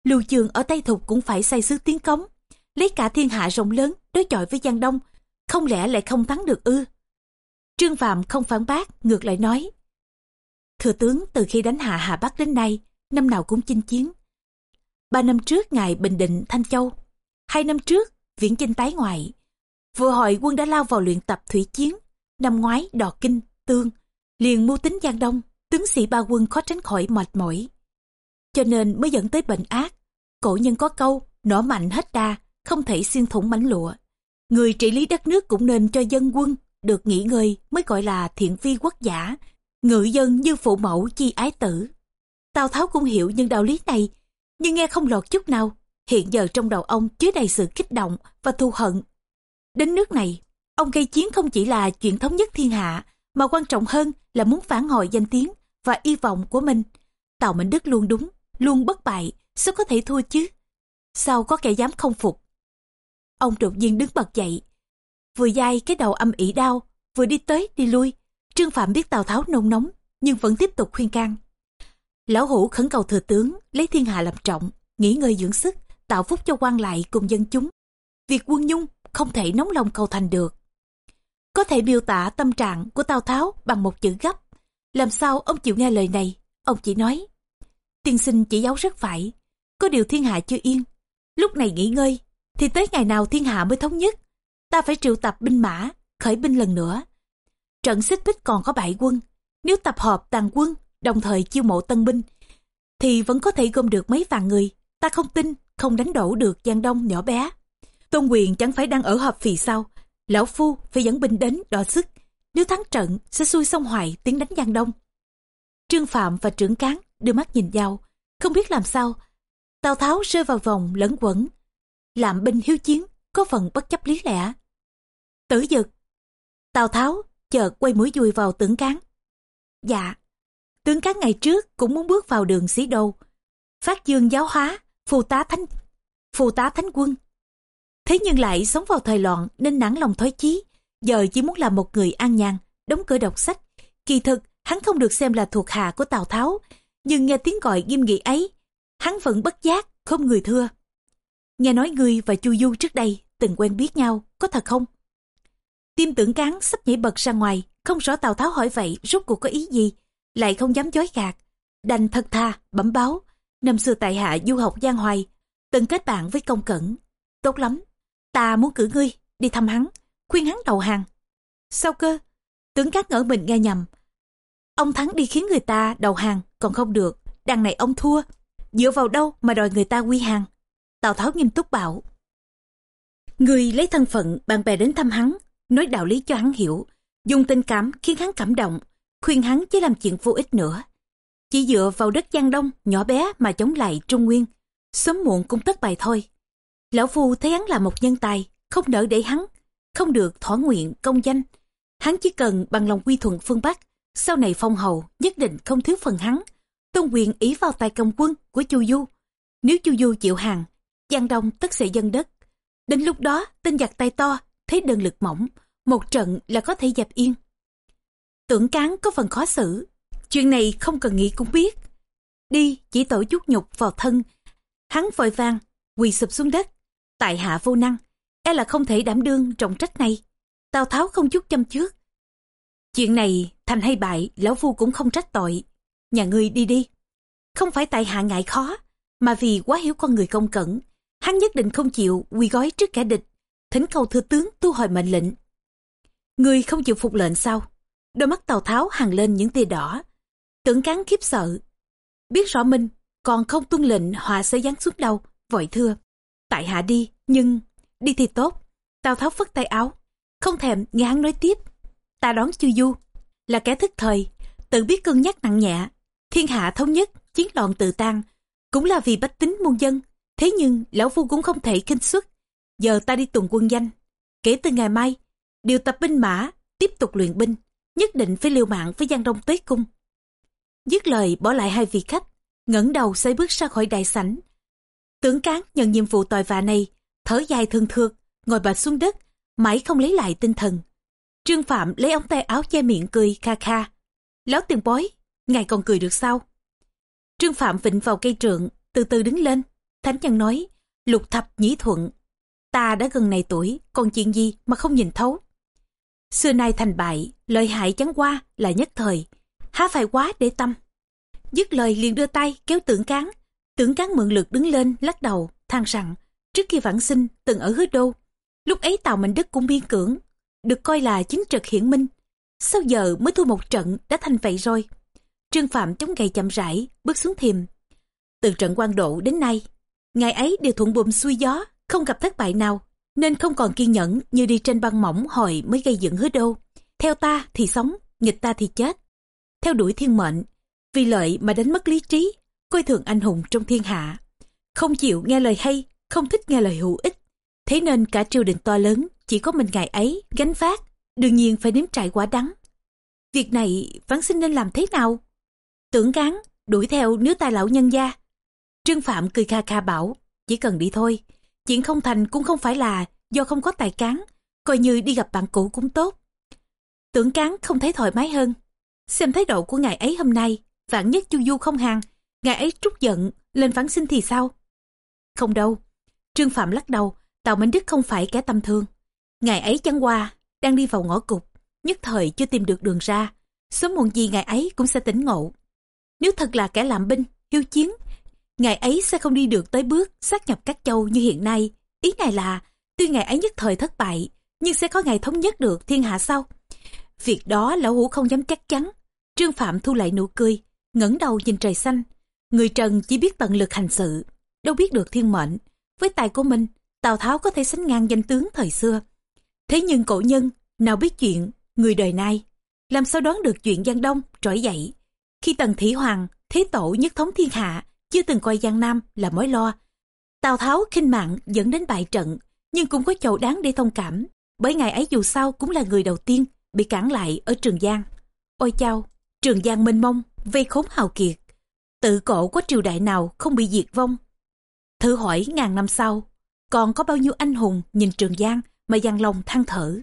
Lưu Trường ở Tây Thục cũng phải say sứ tiến cống, lấy cả thiên hạ rộng lớn đối chọi với Giang Đông, không lẽ lại không thắng được ư? Trương Phạm không phản bác, ngược lại nói. Thừa tướng từ khi đánh hạ Hà Bắc đến nay, năm nào cũng chinh chiến. Ba năm trước ngài Bình Định, Thanh Châu. Hai năm trước, viễn chinh tái ngoại. Vừa hội quân đã lao vào luyện tập thủy chiến. Năm ngoái đò kinh, tương, liền mưu tính Giang Đông, tướng sĩ ba quân khó tránh khỏi mệt mỏi. Cho nên mới dẫn tới bệnh ác. Cổ nhân có câu, nỏ mạnh hết đa, không thể xuyên thủng mảnh lụa. Người trị lý đất nước cũng nên cho dân quân được nghỉ ngơi mới gọi là thiện vi quốc giả, ngự dân như phụ mẫu chi ái tử. Tào Tháo cũng hiểu những đạo lý này, nhưng nghe không lọt chút nào. Hiện giờ trong đầu ông chứa đầy sự kích động và thù hận. Đến nước này, ông gây chiến không chỉ là chuyện thống nhất thiên hạ, mà quan trọng hơn là muốn phản hồi danh tiếng và y vọng của mình. Tào Mệnh Đức luôn đúng, luôn bất bại, sao có thể thua chứ? Sao có kẻ dám không phục? Ông đột nhiên đứng bật dậy, vừa dai cái đầu âm ỉ đau, vừa đi tới đi lui. Trương Phạm biết Tào Tháo nôn nóng, nhưng vẫn tiếp tục khuyên can. Lão Hủ khẩn cầu thừa tướng lấy thiên hạ làm trọng, nghỉ ngơi dưỡng sức, tạo phúc cho quan lại cùng dân chúng. Việc quân nhung không thể nóng lòng cầu thành được. Có thể miêu tả tâm trạng của Tào Tháo bằng một chữ gấp. Làm sao ông chịu nghe lời này? Ông chỉ nói, tiên sinh chỉ giáo rất phải, có điều thiên hạ chưa yên. Lúc này nghỉ ngơi, thì tới ngày nào thiên hạ mới thống nhất. Ta phải triệu tập binh mã, khởi binh lần nữa. Trận xích bích còn có bảy quân. Nếu tập hợp tàn quân, đồng thời chiêu mộ tân binh, thì vẫn có thể gom được mấy vạn người. Ta không tin, không đánh đổ được Giang Đông nhỏ bé. Tôn quyền chẳng phải đang ở hợp phì sao. Lão Phu phải dẫn binh đến đọ sức. Nếu thắng trận, sẽ xuôi sông Hoài tiến đánh Giang Đông. Trương Phạm và trưởng cán đưa mắt nhìn nhau, không biết làm sao. Tào Tháo rơi vào vòng lẫn quẩn. Làm binh hiếu chiến, có phần bất chấp lý lẽ. Tử dực. Tào Tháo chợt quay mũi dùi vào tướng cán. Dạ, tướng cán ngày trước cũng muốn bước vào đường xí đô. Phát dương giáo hóa, phù tá thánh phù tá thánh quân. Thế nhưng lại sống vào thời loạn nên nản lòng thói chí. Giờ chỉ muốn làm một người an nhàn, đóng cửa đọc sách. Kỳ thực, hắn không được xem là thuộc hạ của Tào Tháo. Nhưng nghe tiếng gọi nghiêm nghị ấy, hắn vẫn bất giác, không người thưa. Nghe nói ngươi và Chu Du trước đây từng quen biết nhau, có thật không? Tim tưởng cán sắp nhảy bật ra ngoài, không rõ Tào Tháo hỏi vậy rốt cuộc có ý gì, lại không dám chối gạt. Đành thật tha, bẩm báo, năm xưa tại hạ du học Giang Hoài, từng kết bạn với công cẩn. Tốt lắm, ta muốn cử ngươi, đi thăm hắn, khuyên hắn đầu hàng. Sao cơ? Tướng cát ngỡ mình nghe nhầm. Ông thắng đi khiến người ta đầu hàng, còn không được, đằng này ông thua. Dựa vào đâu mà đòi người ta quy hàng? Tào Tháo nghiêm túc bảo. Người lấy thân phận bạn bè đến thăm hắn, nói đạo lý cho hắn hiểu, dùng tình cảm khiến hắn cảm động, khuyên hắn chứ làm chuyện vô ích nữa. Chỉ dựa vào đất Giang Đông nhỏ bé mà chống lại Trung Nguyên, sớm muộn cũng thất bại thôi. Lão Phu thấy hắn là một nhân tài, không nỡ để hắn, không được thỏa nguyện công danh. Hắn chỉ cần bằng lòng quy thuận phương Bắc, sau này phong hầu nhất định không thiếu phần hắn. Tôn quyền ý vào tài công quân của Chu Du. Nếu Chu Du chịu hàng, Giang Đông tất sẽ dân đất. Đến lúc đó, tên giặc tay to, thấy đơn lực mỏng, một trận là có thể dẹp yên. Tưởng cán có phần khó xử, chuyện này không cần nghĩ cũng biết. Đi chỉ tổ chút nhục vào thân, hắn vội vang, quỳ sụp xuống đất. Tại hạ vô năng, e là không thể đảm đương trọng trách này. Tào Tháo không chút chăm trước. Chuyện này thành hay bại, lão phu cũng không trách tội. Nhà ngươi đi đi. Không phải tại hạ ngại khó, mà vì quá hiểu con người công cẩn, hắn nhất định không chịu quy gói trước kẻ địch thỉnh cầu thừa tướng tu hồi mệnh lệnh người không chịu phục lệnh sao đôi mắt tào tháo hằn lên những tia đỏ tưởng cán khiếp sợ biết rõ mình còn không tuân lệnh họa sẽ giáng xuống đâu vội thưa tại hạ đi nhưng đi thì tốt tào tháo phất tay áo không thèm nghe hắn nói tiếp ta đón chư du là kẻ thức thời tự biết cân nhắc nặng nhẹ thiên hạ thống nhất chiến loạn tự tan cũng là vì bách tính muôn dân. Thế nhưng lão phu cũng không thể kinh xuất. Giờ ta đi tuần quân danh. Kể từ ngày mai, điều tập binh mã, tiếp tục luyện binh, nhất định phải liều mạng với Giang Đông Tuế Cung. Dứt lời bỏ lại hai vị khách, ngẩng đầu xoay bước ra khỏi đại sảnh. tưởng cán nhận nhiệm vụ tồi vạ này, thở dài thường thượt, ngồi bệt xuống đất, mãi không lấy lại tinh thần. Trương Phạm lấy ống tay áo che miệng cười kha kha. Lão tiền bối ngài còn cười được sao? Trương Phạm vịnh vào cây trượng, từ từ đứng lên. Thánh nhân nói, lục thập nhĩ thuận. Ta đã gần này tuổi, còn chuyện gì mà không nhìn thấu. Xưa nay thành bại, lợi hại chẳng qua là nhất thời. Há phải quá để tâm. Dứt lời liền đưa tay kéo tưởng cán. Tưởng cán mượn lực đứng lên, lắc đầu, than rằng, trước khi vãng sinh từng ở hứa đô. Lúc ấy Tào Mạnh Đức cũng biên cưỡng, được coi là chính trực hiển minh. sau giờ mới thua một trận đã thành vậy rồi? Trương Phạm chống gậy chậm rãi, bước xuống thềm Từ trận quan độ đến nay, ngày ấy đều thuận buồm xuôi gió, không gặp thất bại nào, nên không còn kiên nhẫn như đi trên băng mỏng hồi mới gây dựng hứa đô. Theo ta thì sống, nghịch ta thì chết. Theo đuổi thiên mệnh, vì lợi mà đánh mất lý trí, coi thường anh hùng trong thiên hạ. Không chịu nghe lời hay, không thích nghe lời hữu ích. Thế nên cả triều đình to lớn, chỉ có mình ngài ấy gánh vác, đương nhiên phải nếm trải quả đắng. Việc này vãn sinh nên làm thế nào? Tưởng gán, đuổi theo nếu tài lão nhân gia. Trương Phạm cười kha kha bảo, chỉ cần đi thôi. Chuyện không thành cũng không phải là do không có tài cán, coi như đi gặp bạn cũ cũng tốt. Tưởng cán không thấy thoải mái hơn. Xem thái độ của ngài ấy hôm nay, vạn nhất chu du không hàng, ngài ấy trút giận, lên phán sinh thì sao? Không đâu. Trương Phạm lắc đầu, Tào Minh Đức không phải kẻ tâm thương. Ngày ấy chẳng qua, đang đi vào ngõ cục, nhất thời chưa tìm được đường ra. Sớm muộn gì ngày ấy cũng sẽ tỉnh ngộ. Nếu thật là kẻ làm binh, hiếu chiến, ngày ấy sẽ không đi được tới bước sát nhập các châu như hiện nay. Ý này là, tuy ngày ấy nhất thời thất bại, nhưng sẽ có ngày thống nhất được thiên hạ sau. Việc đó lão hủ không dám chắc chắn. Trương Phạm thu lại nụ cười, ngẩng đầu nhìn trời xanh. Người trần chỉ biết tận lực hành sự, đâu biết được thiên mệnh. Với tài của mình, Tào Tháo có thể sánh ngang danh tướng thời xưa. Thế nhưng cổ nhân, nào biết chuyện, người đời nay, làm sao đoán được chuyện Giang Đông trỗi dậy. Khi Tần Thủy Hoàng, Thế Tổ nhất thống thiên hạ, chưa từng coi Giang Nam là mối lo. Tào Tháo khinh mạng dẫn đến bại trận, nhưng cũng có chậu đáng để thông cảm, bởi ngày ấy dù sao cũng là người đầu tiên bị cản lại ở Trường Giang. Ôi chao, Trường Giang mênh mông, vây khốn hào kiệt. Tự cổ có triều đại nào không bị diệt vong. Thử hỏi ngàn năm sau, còn có bao nhiêu anh hùng nhìn Trường Giang mà dằn lòng than thở.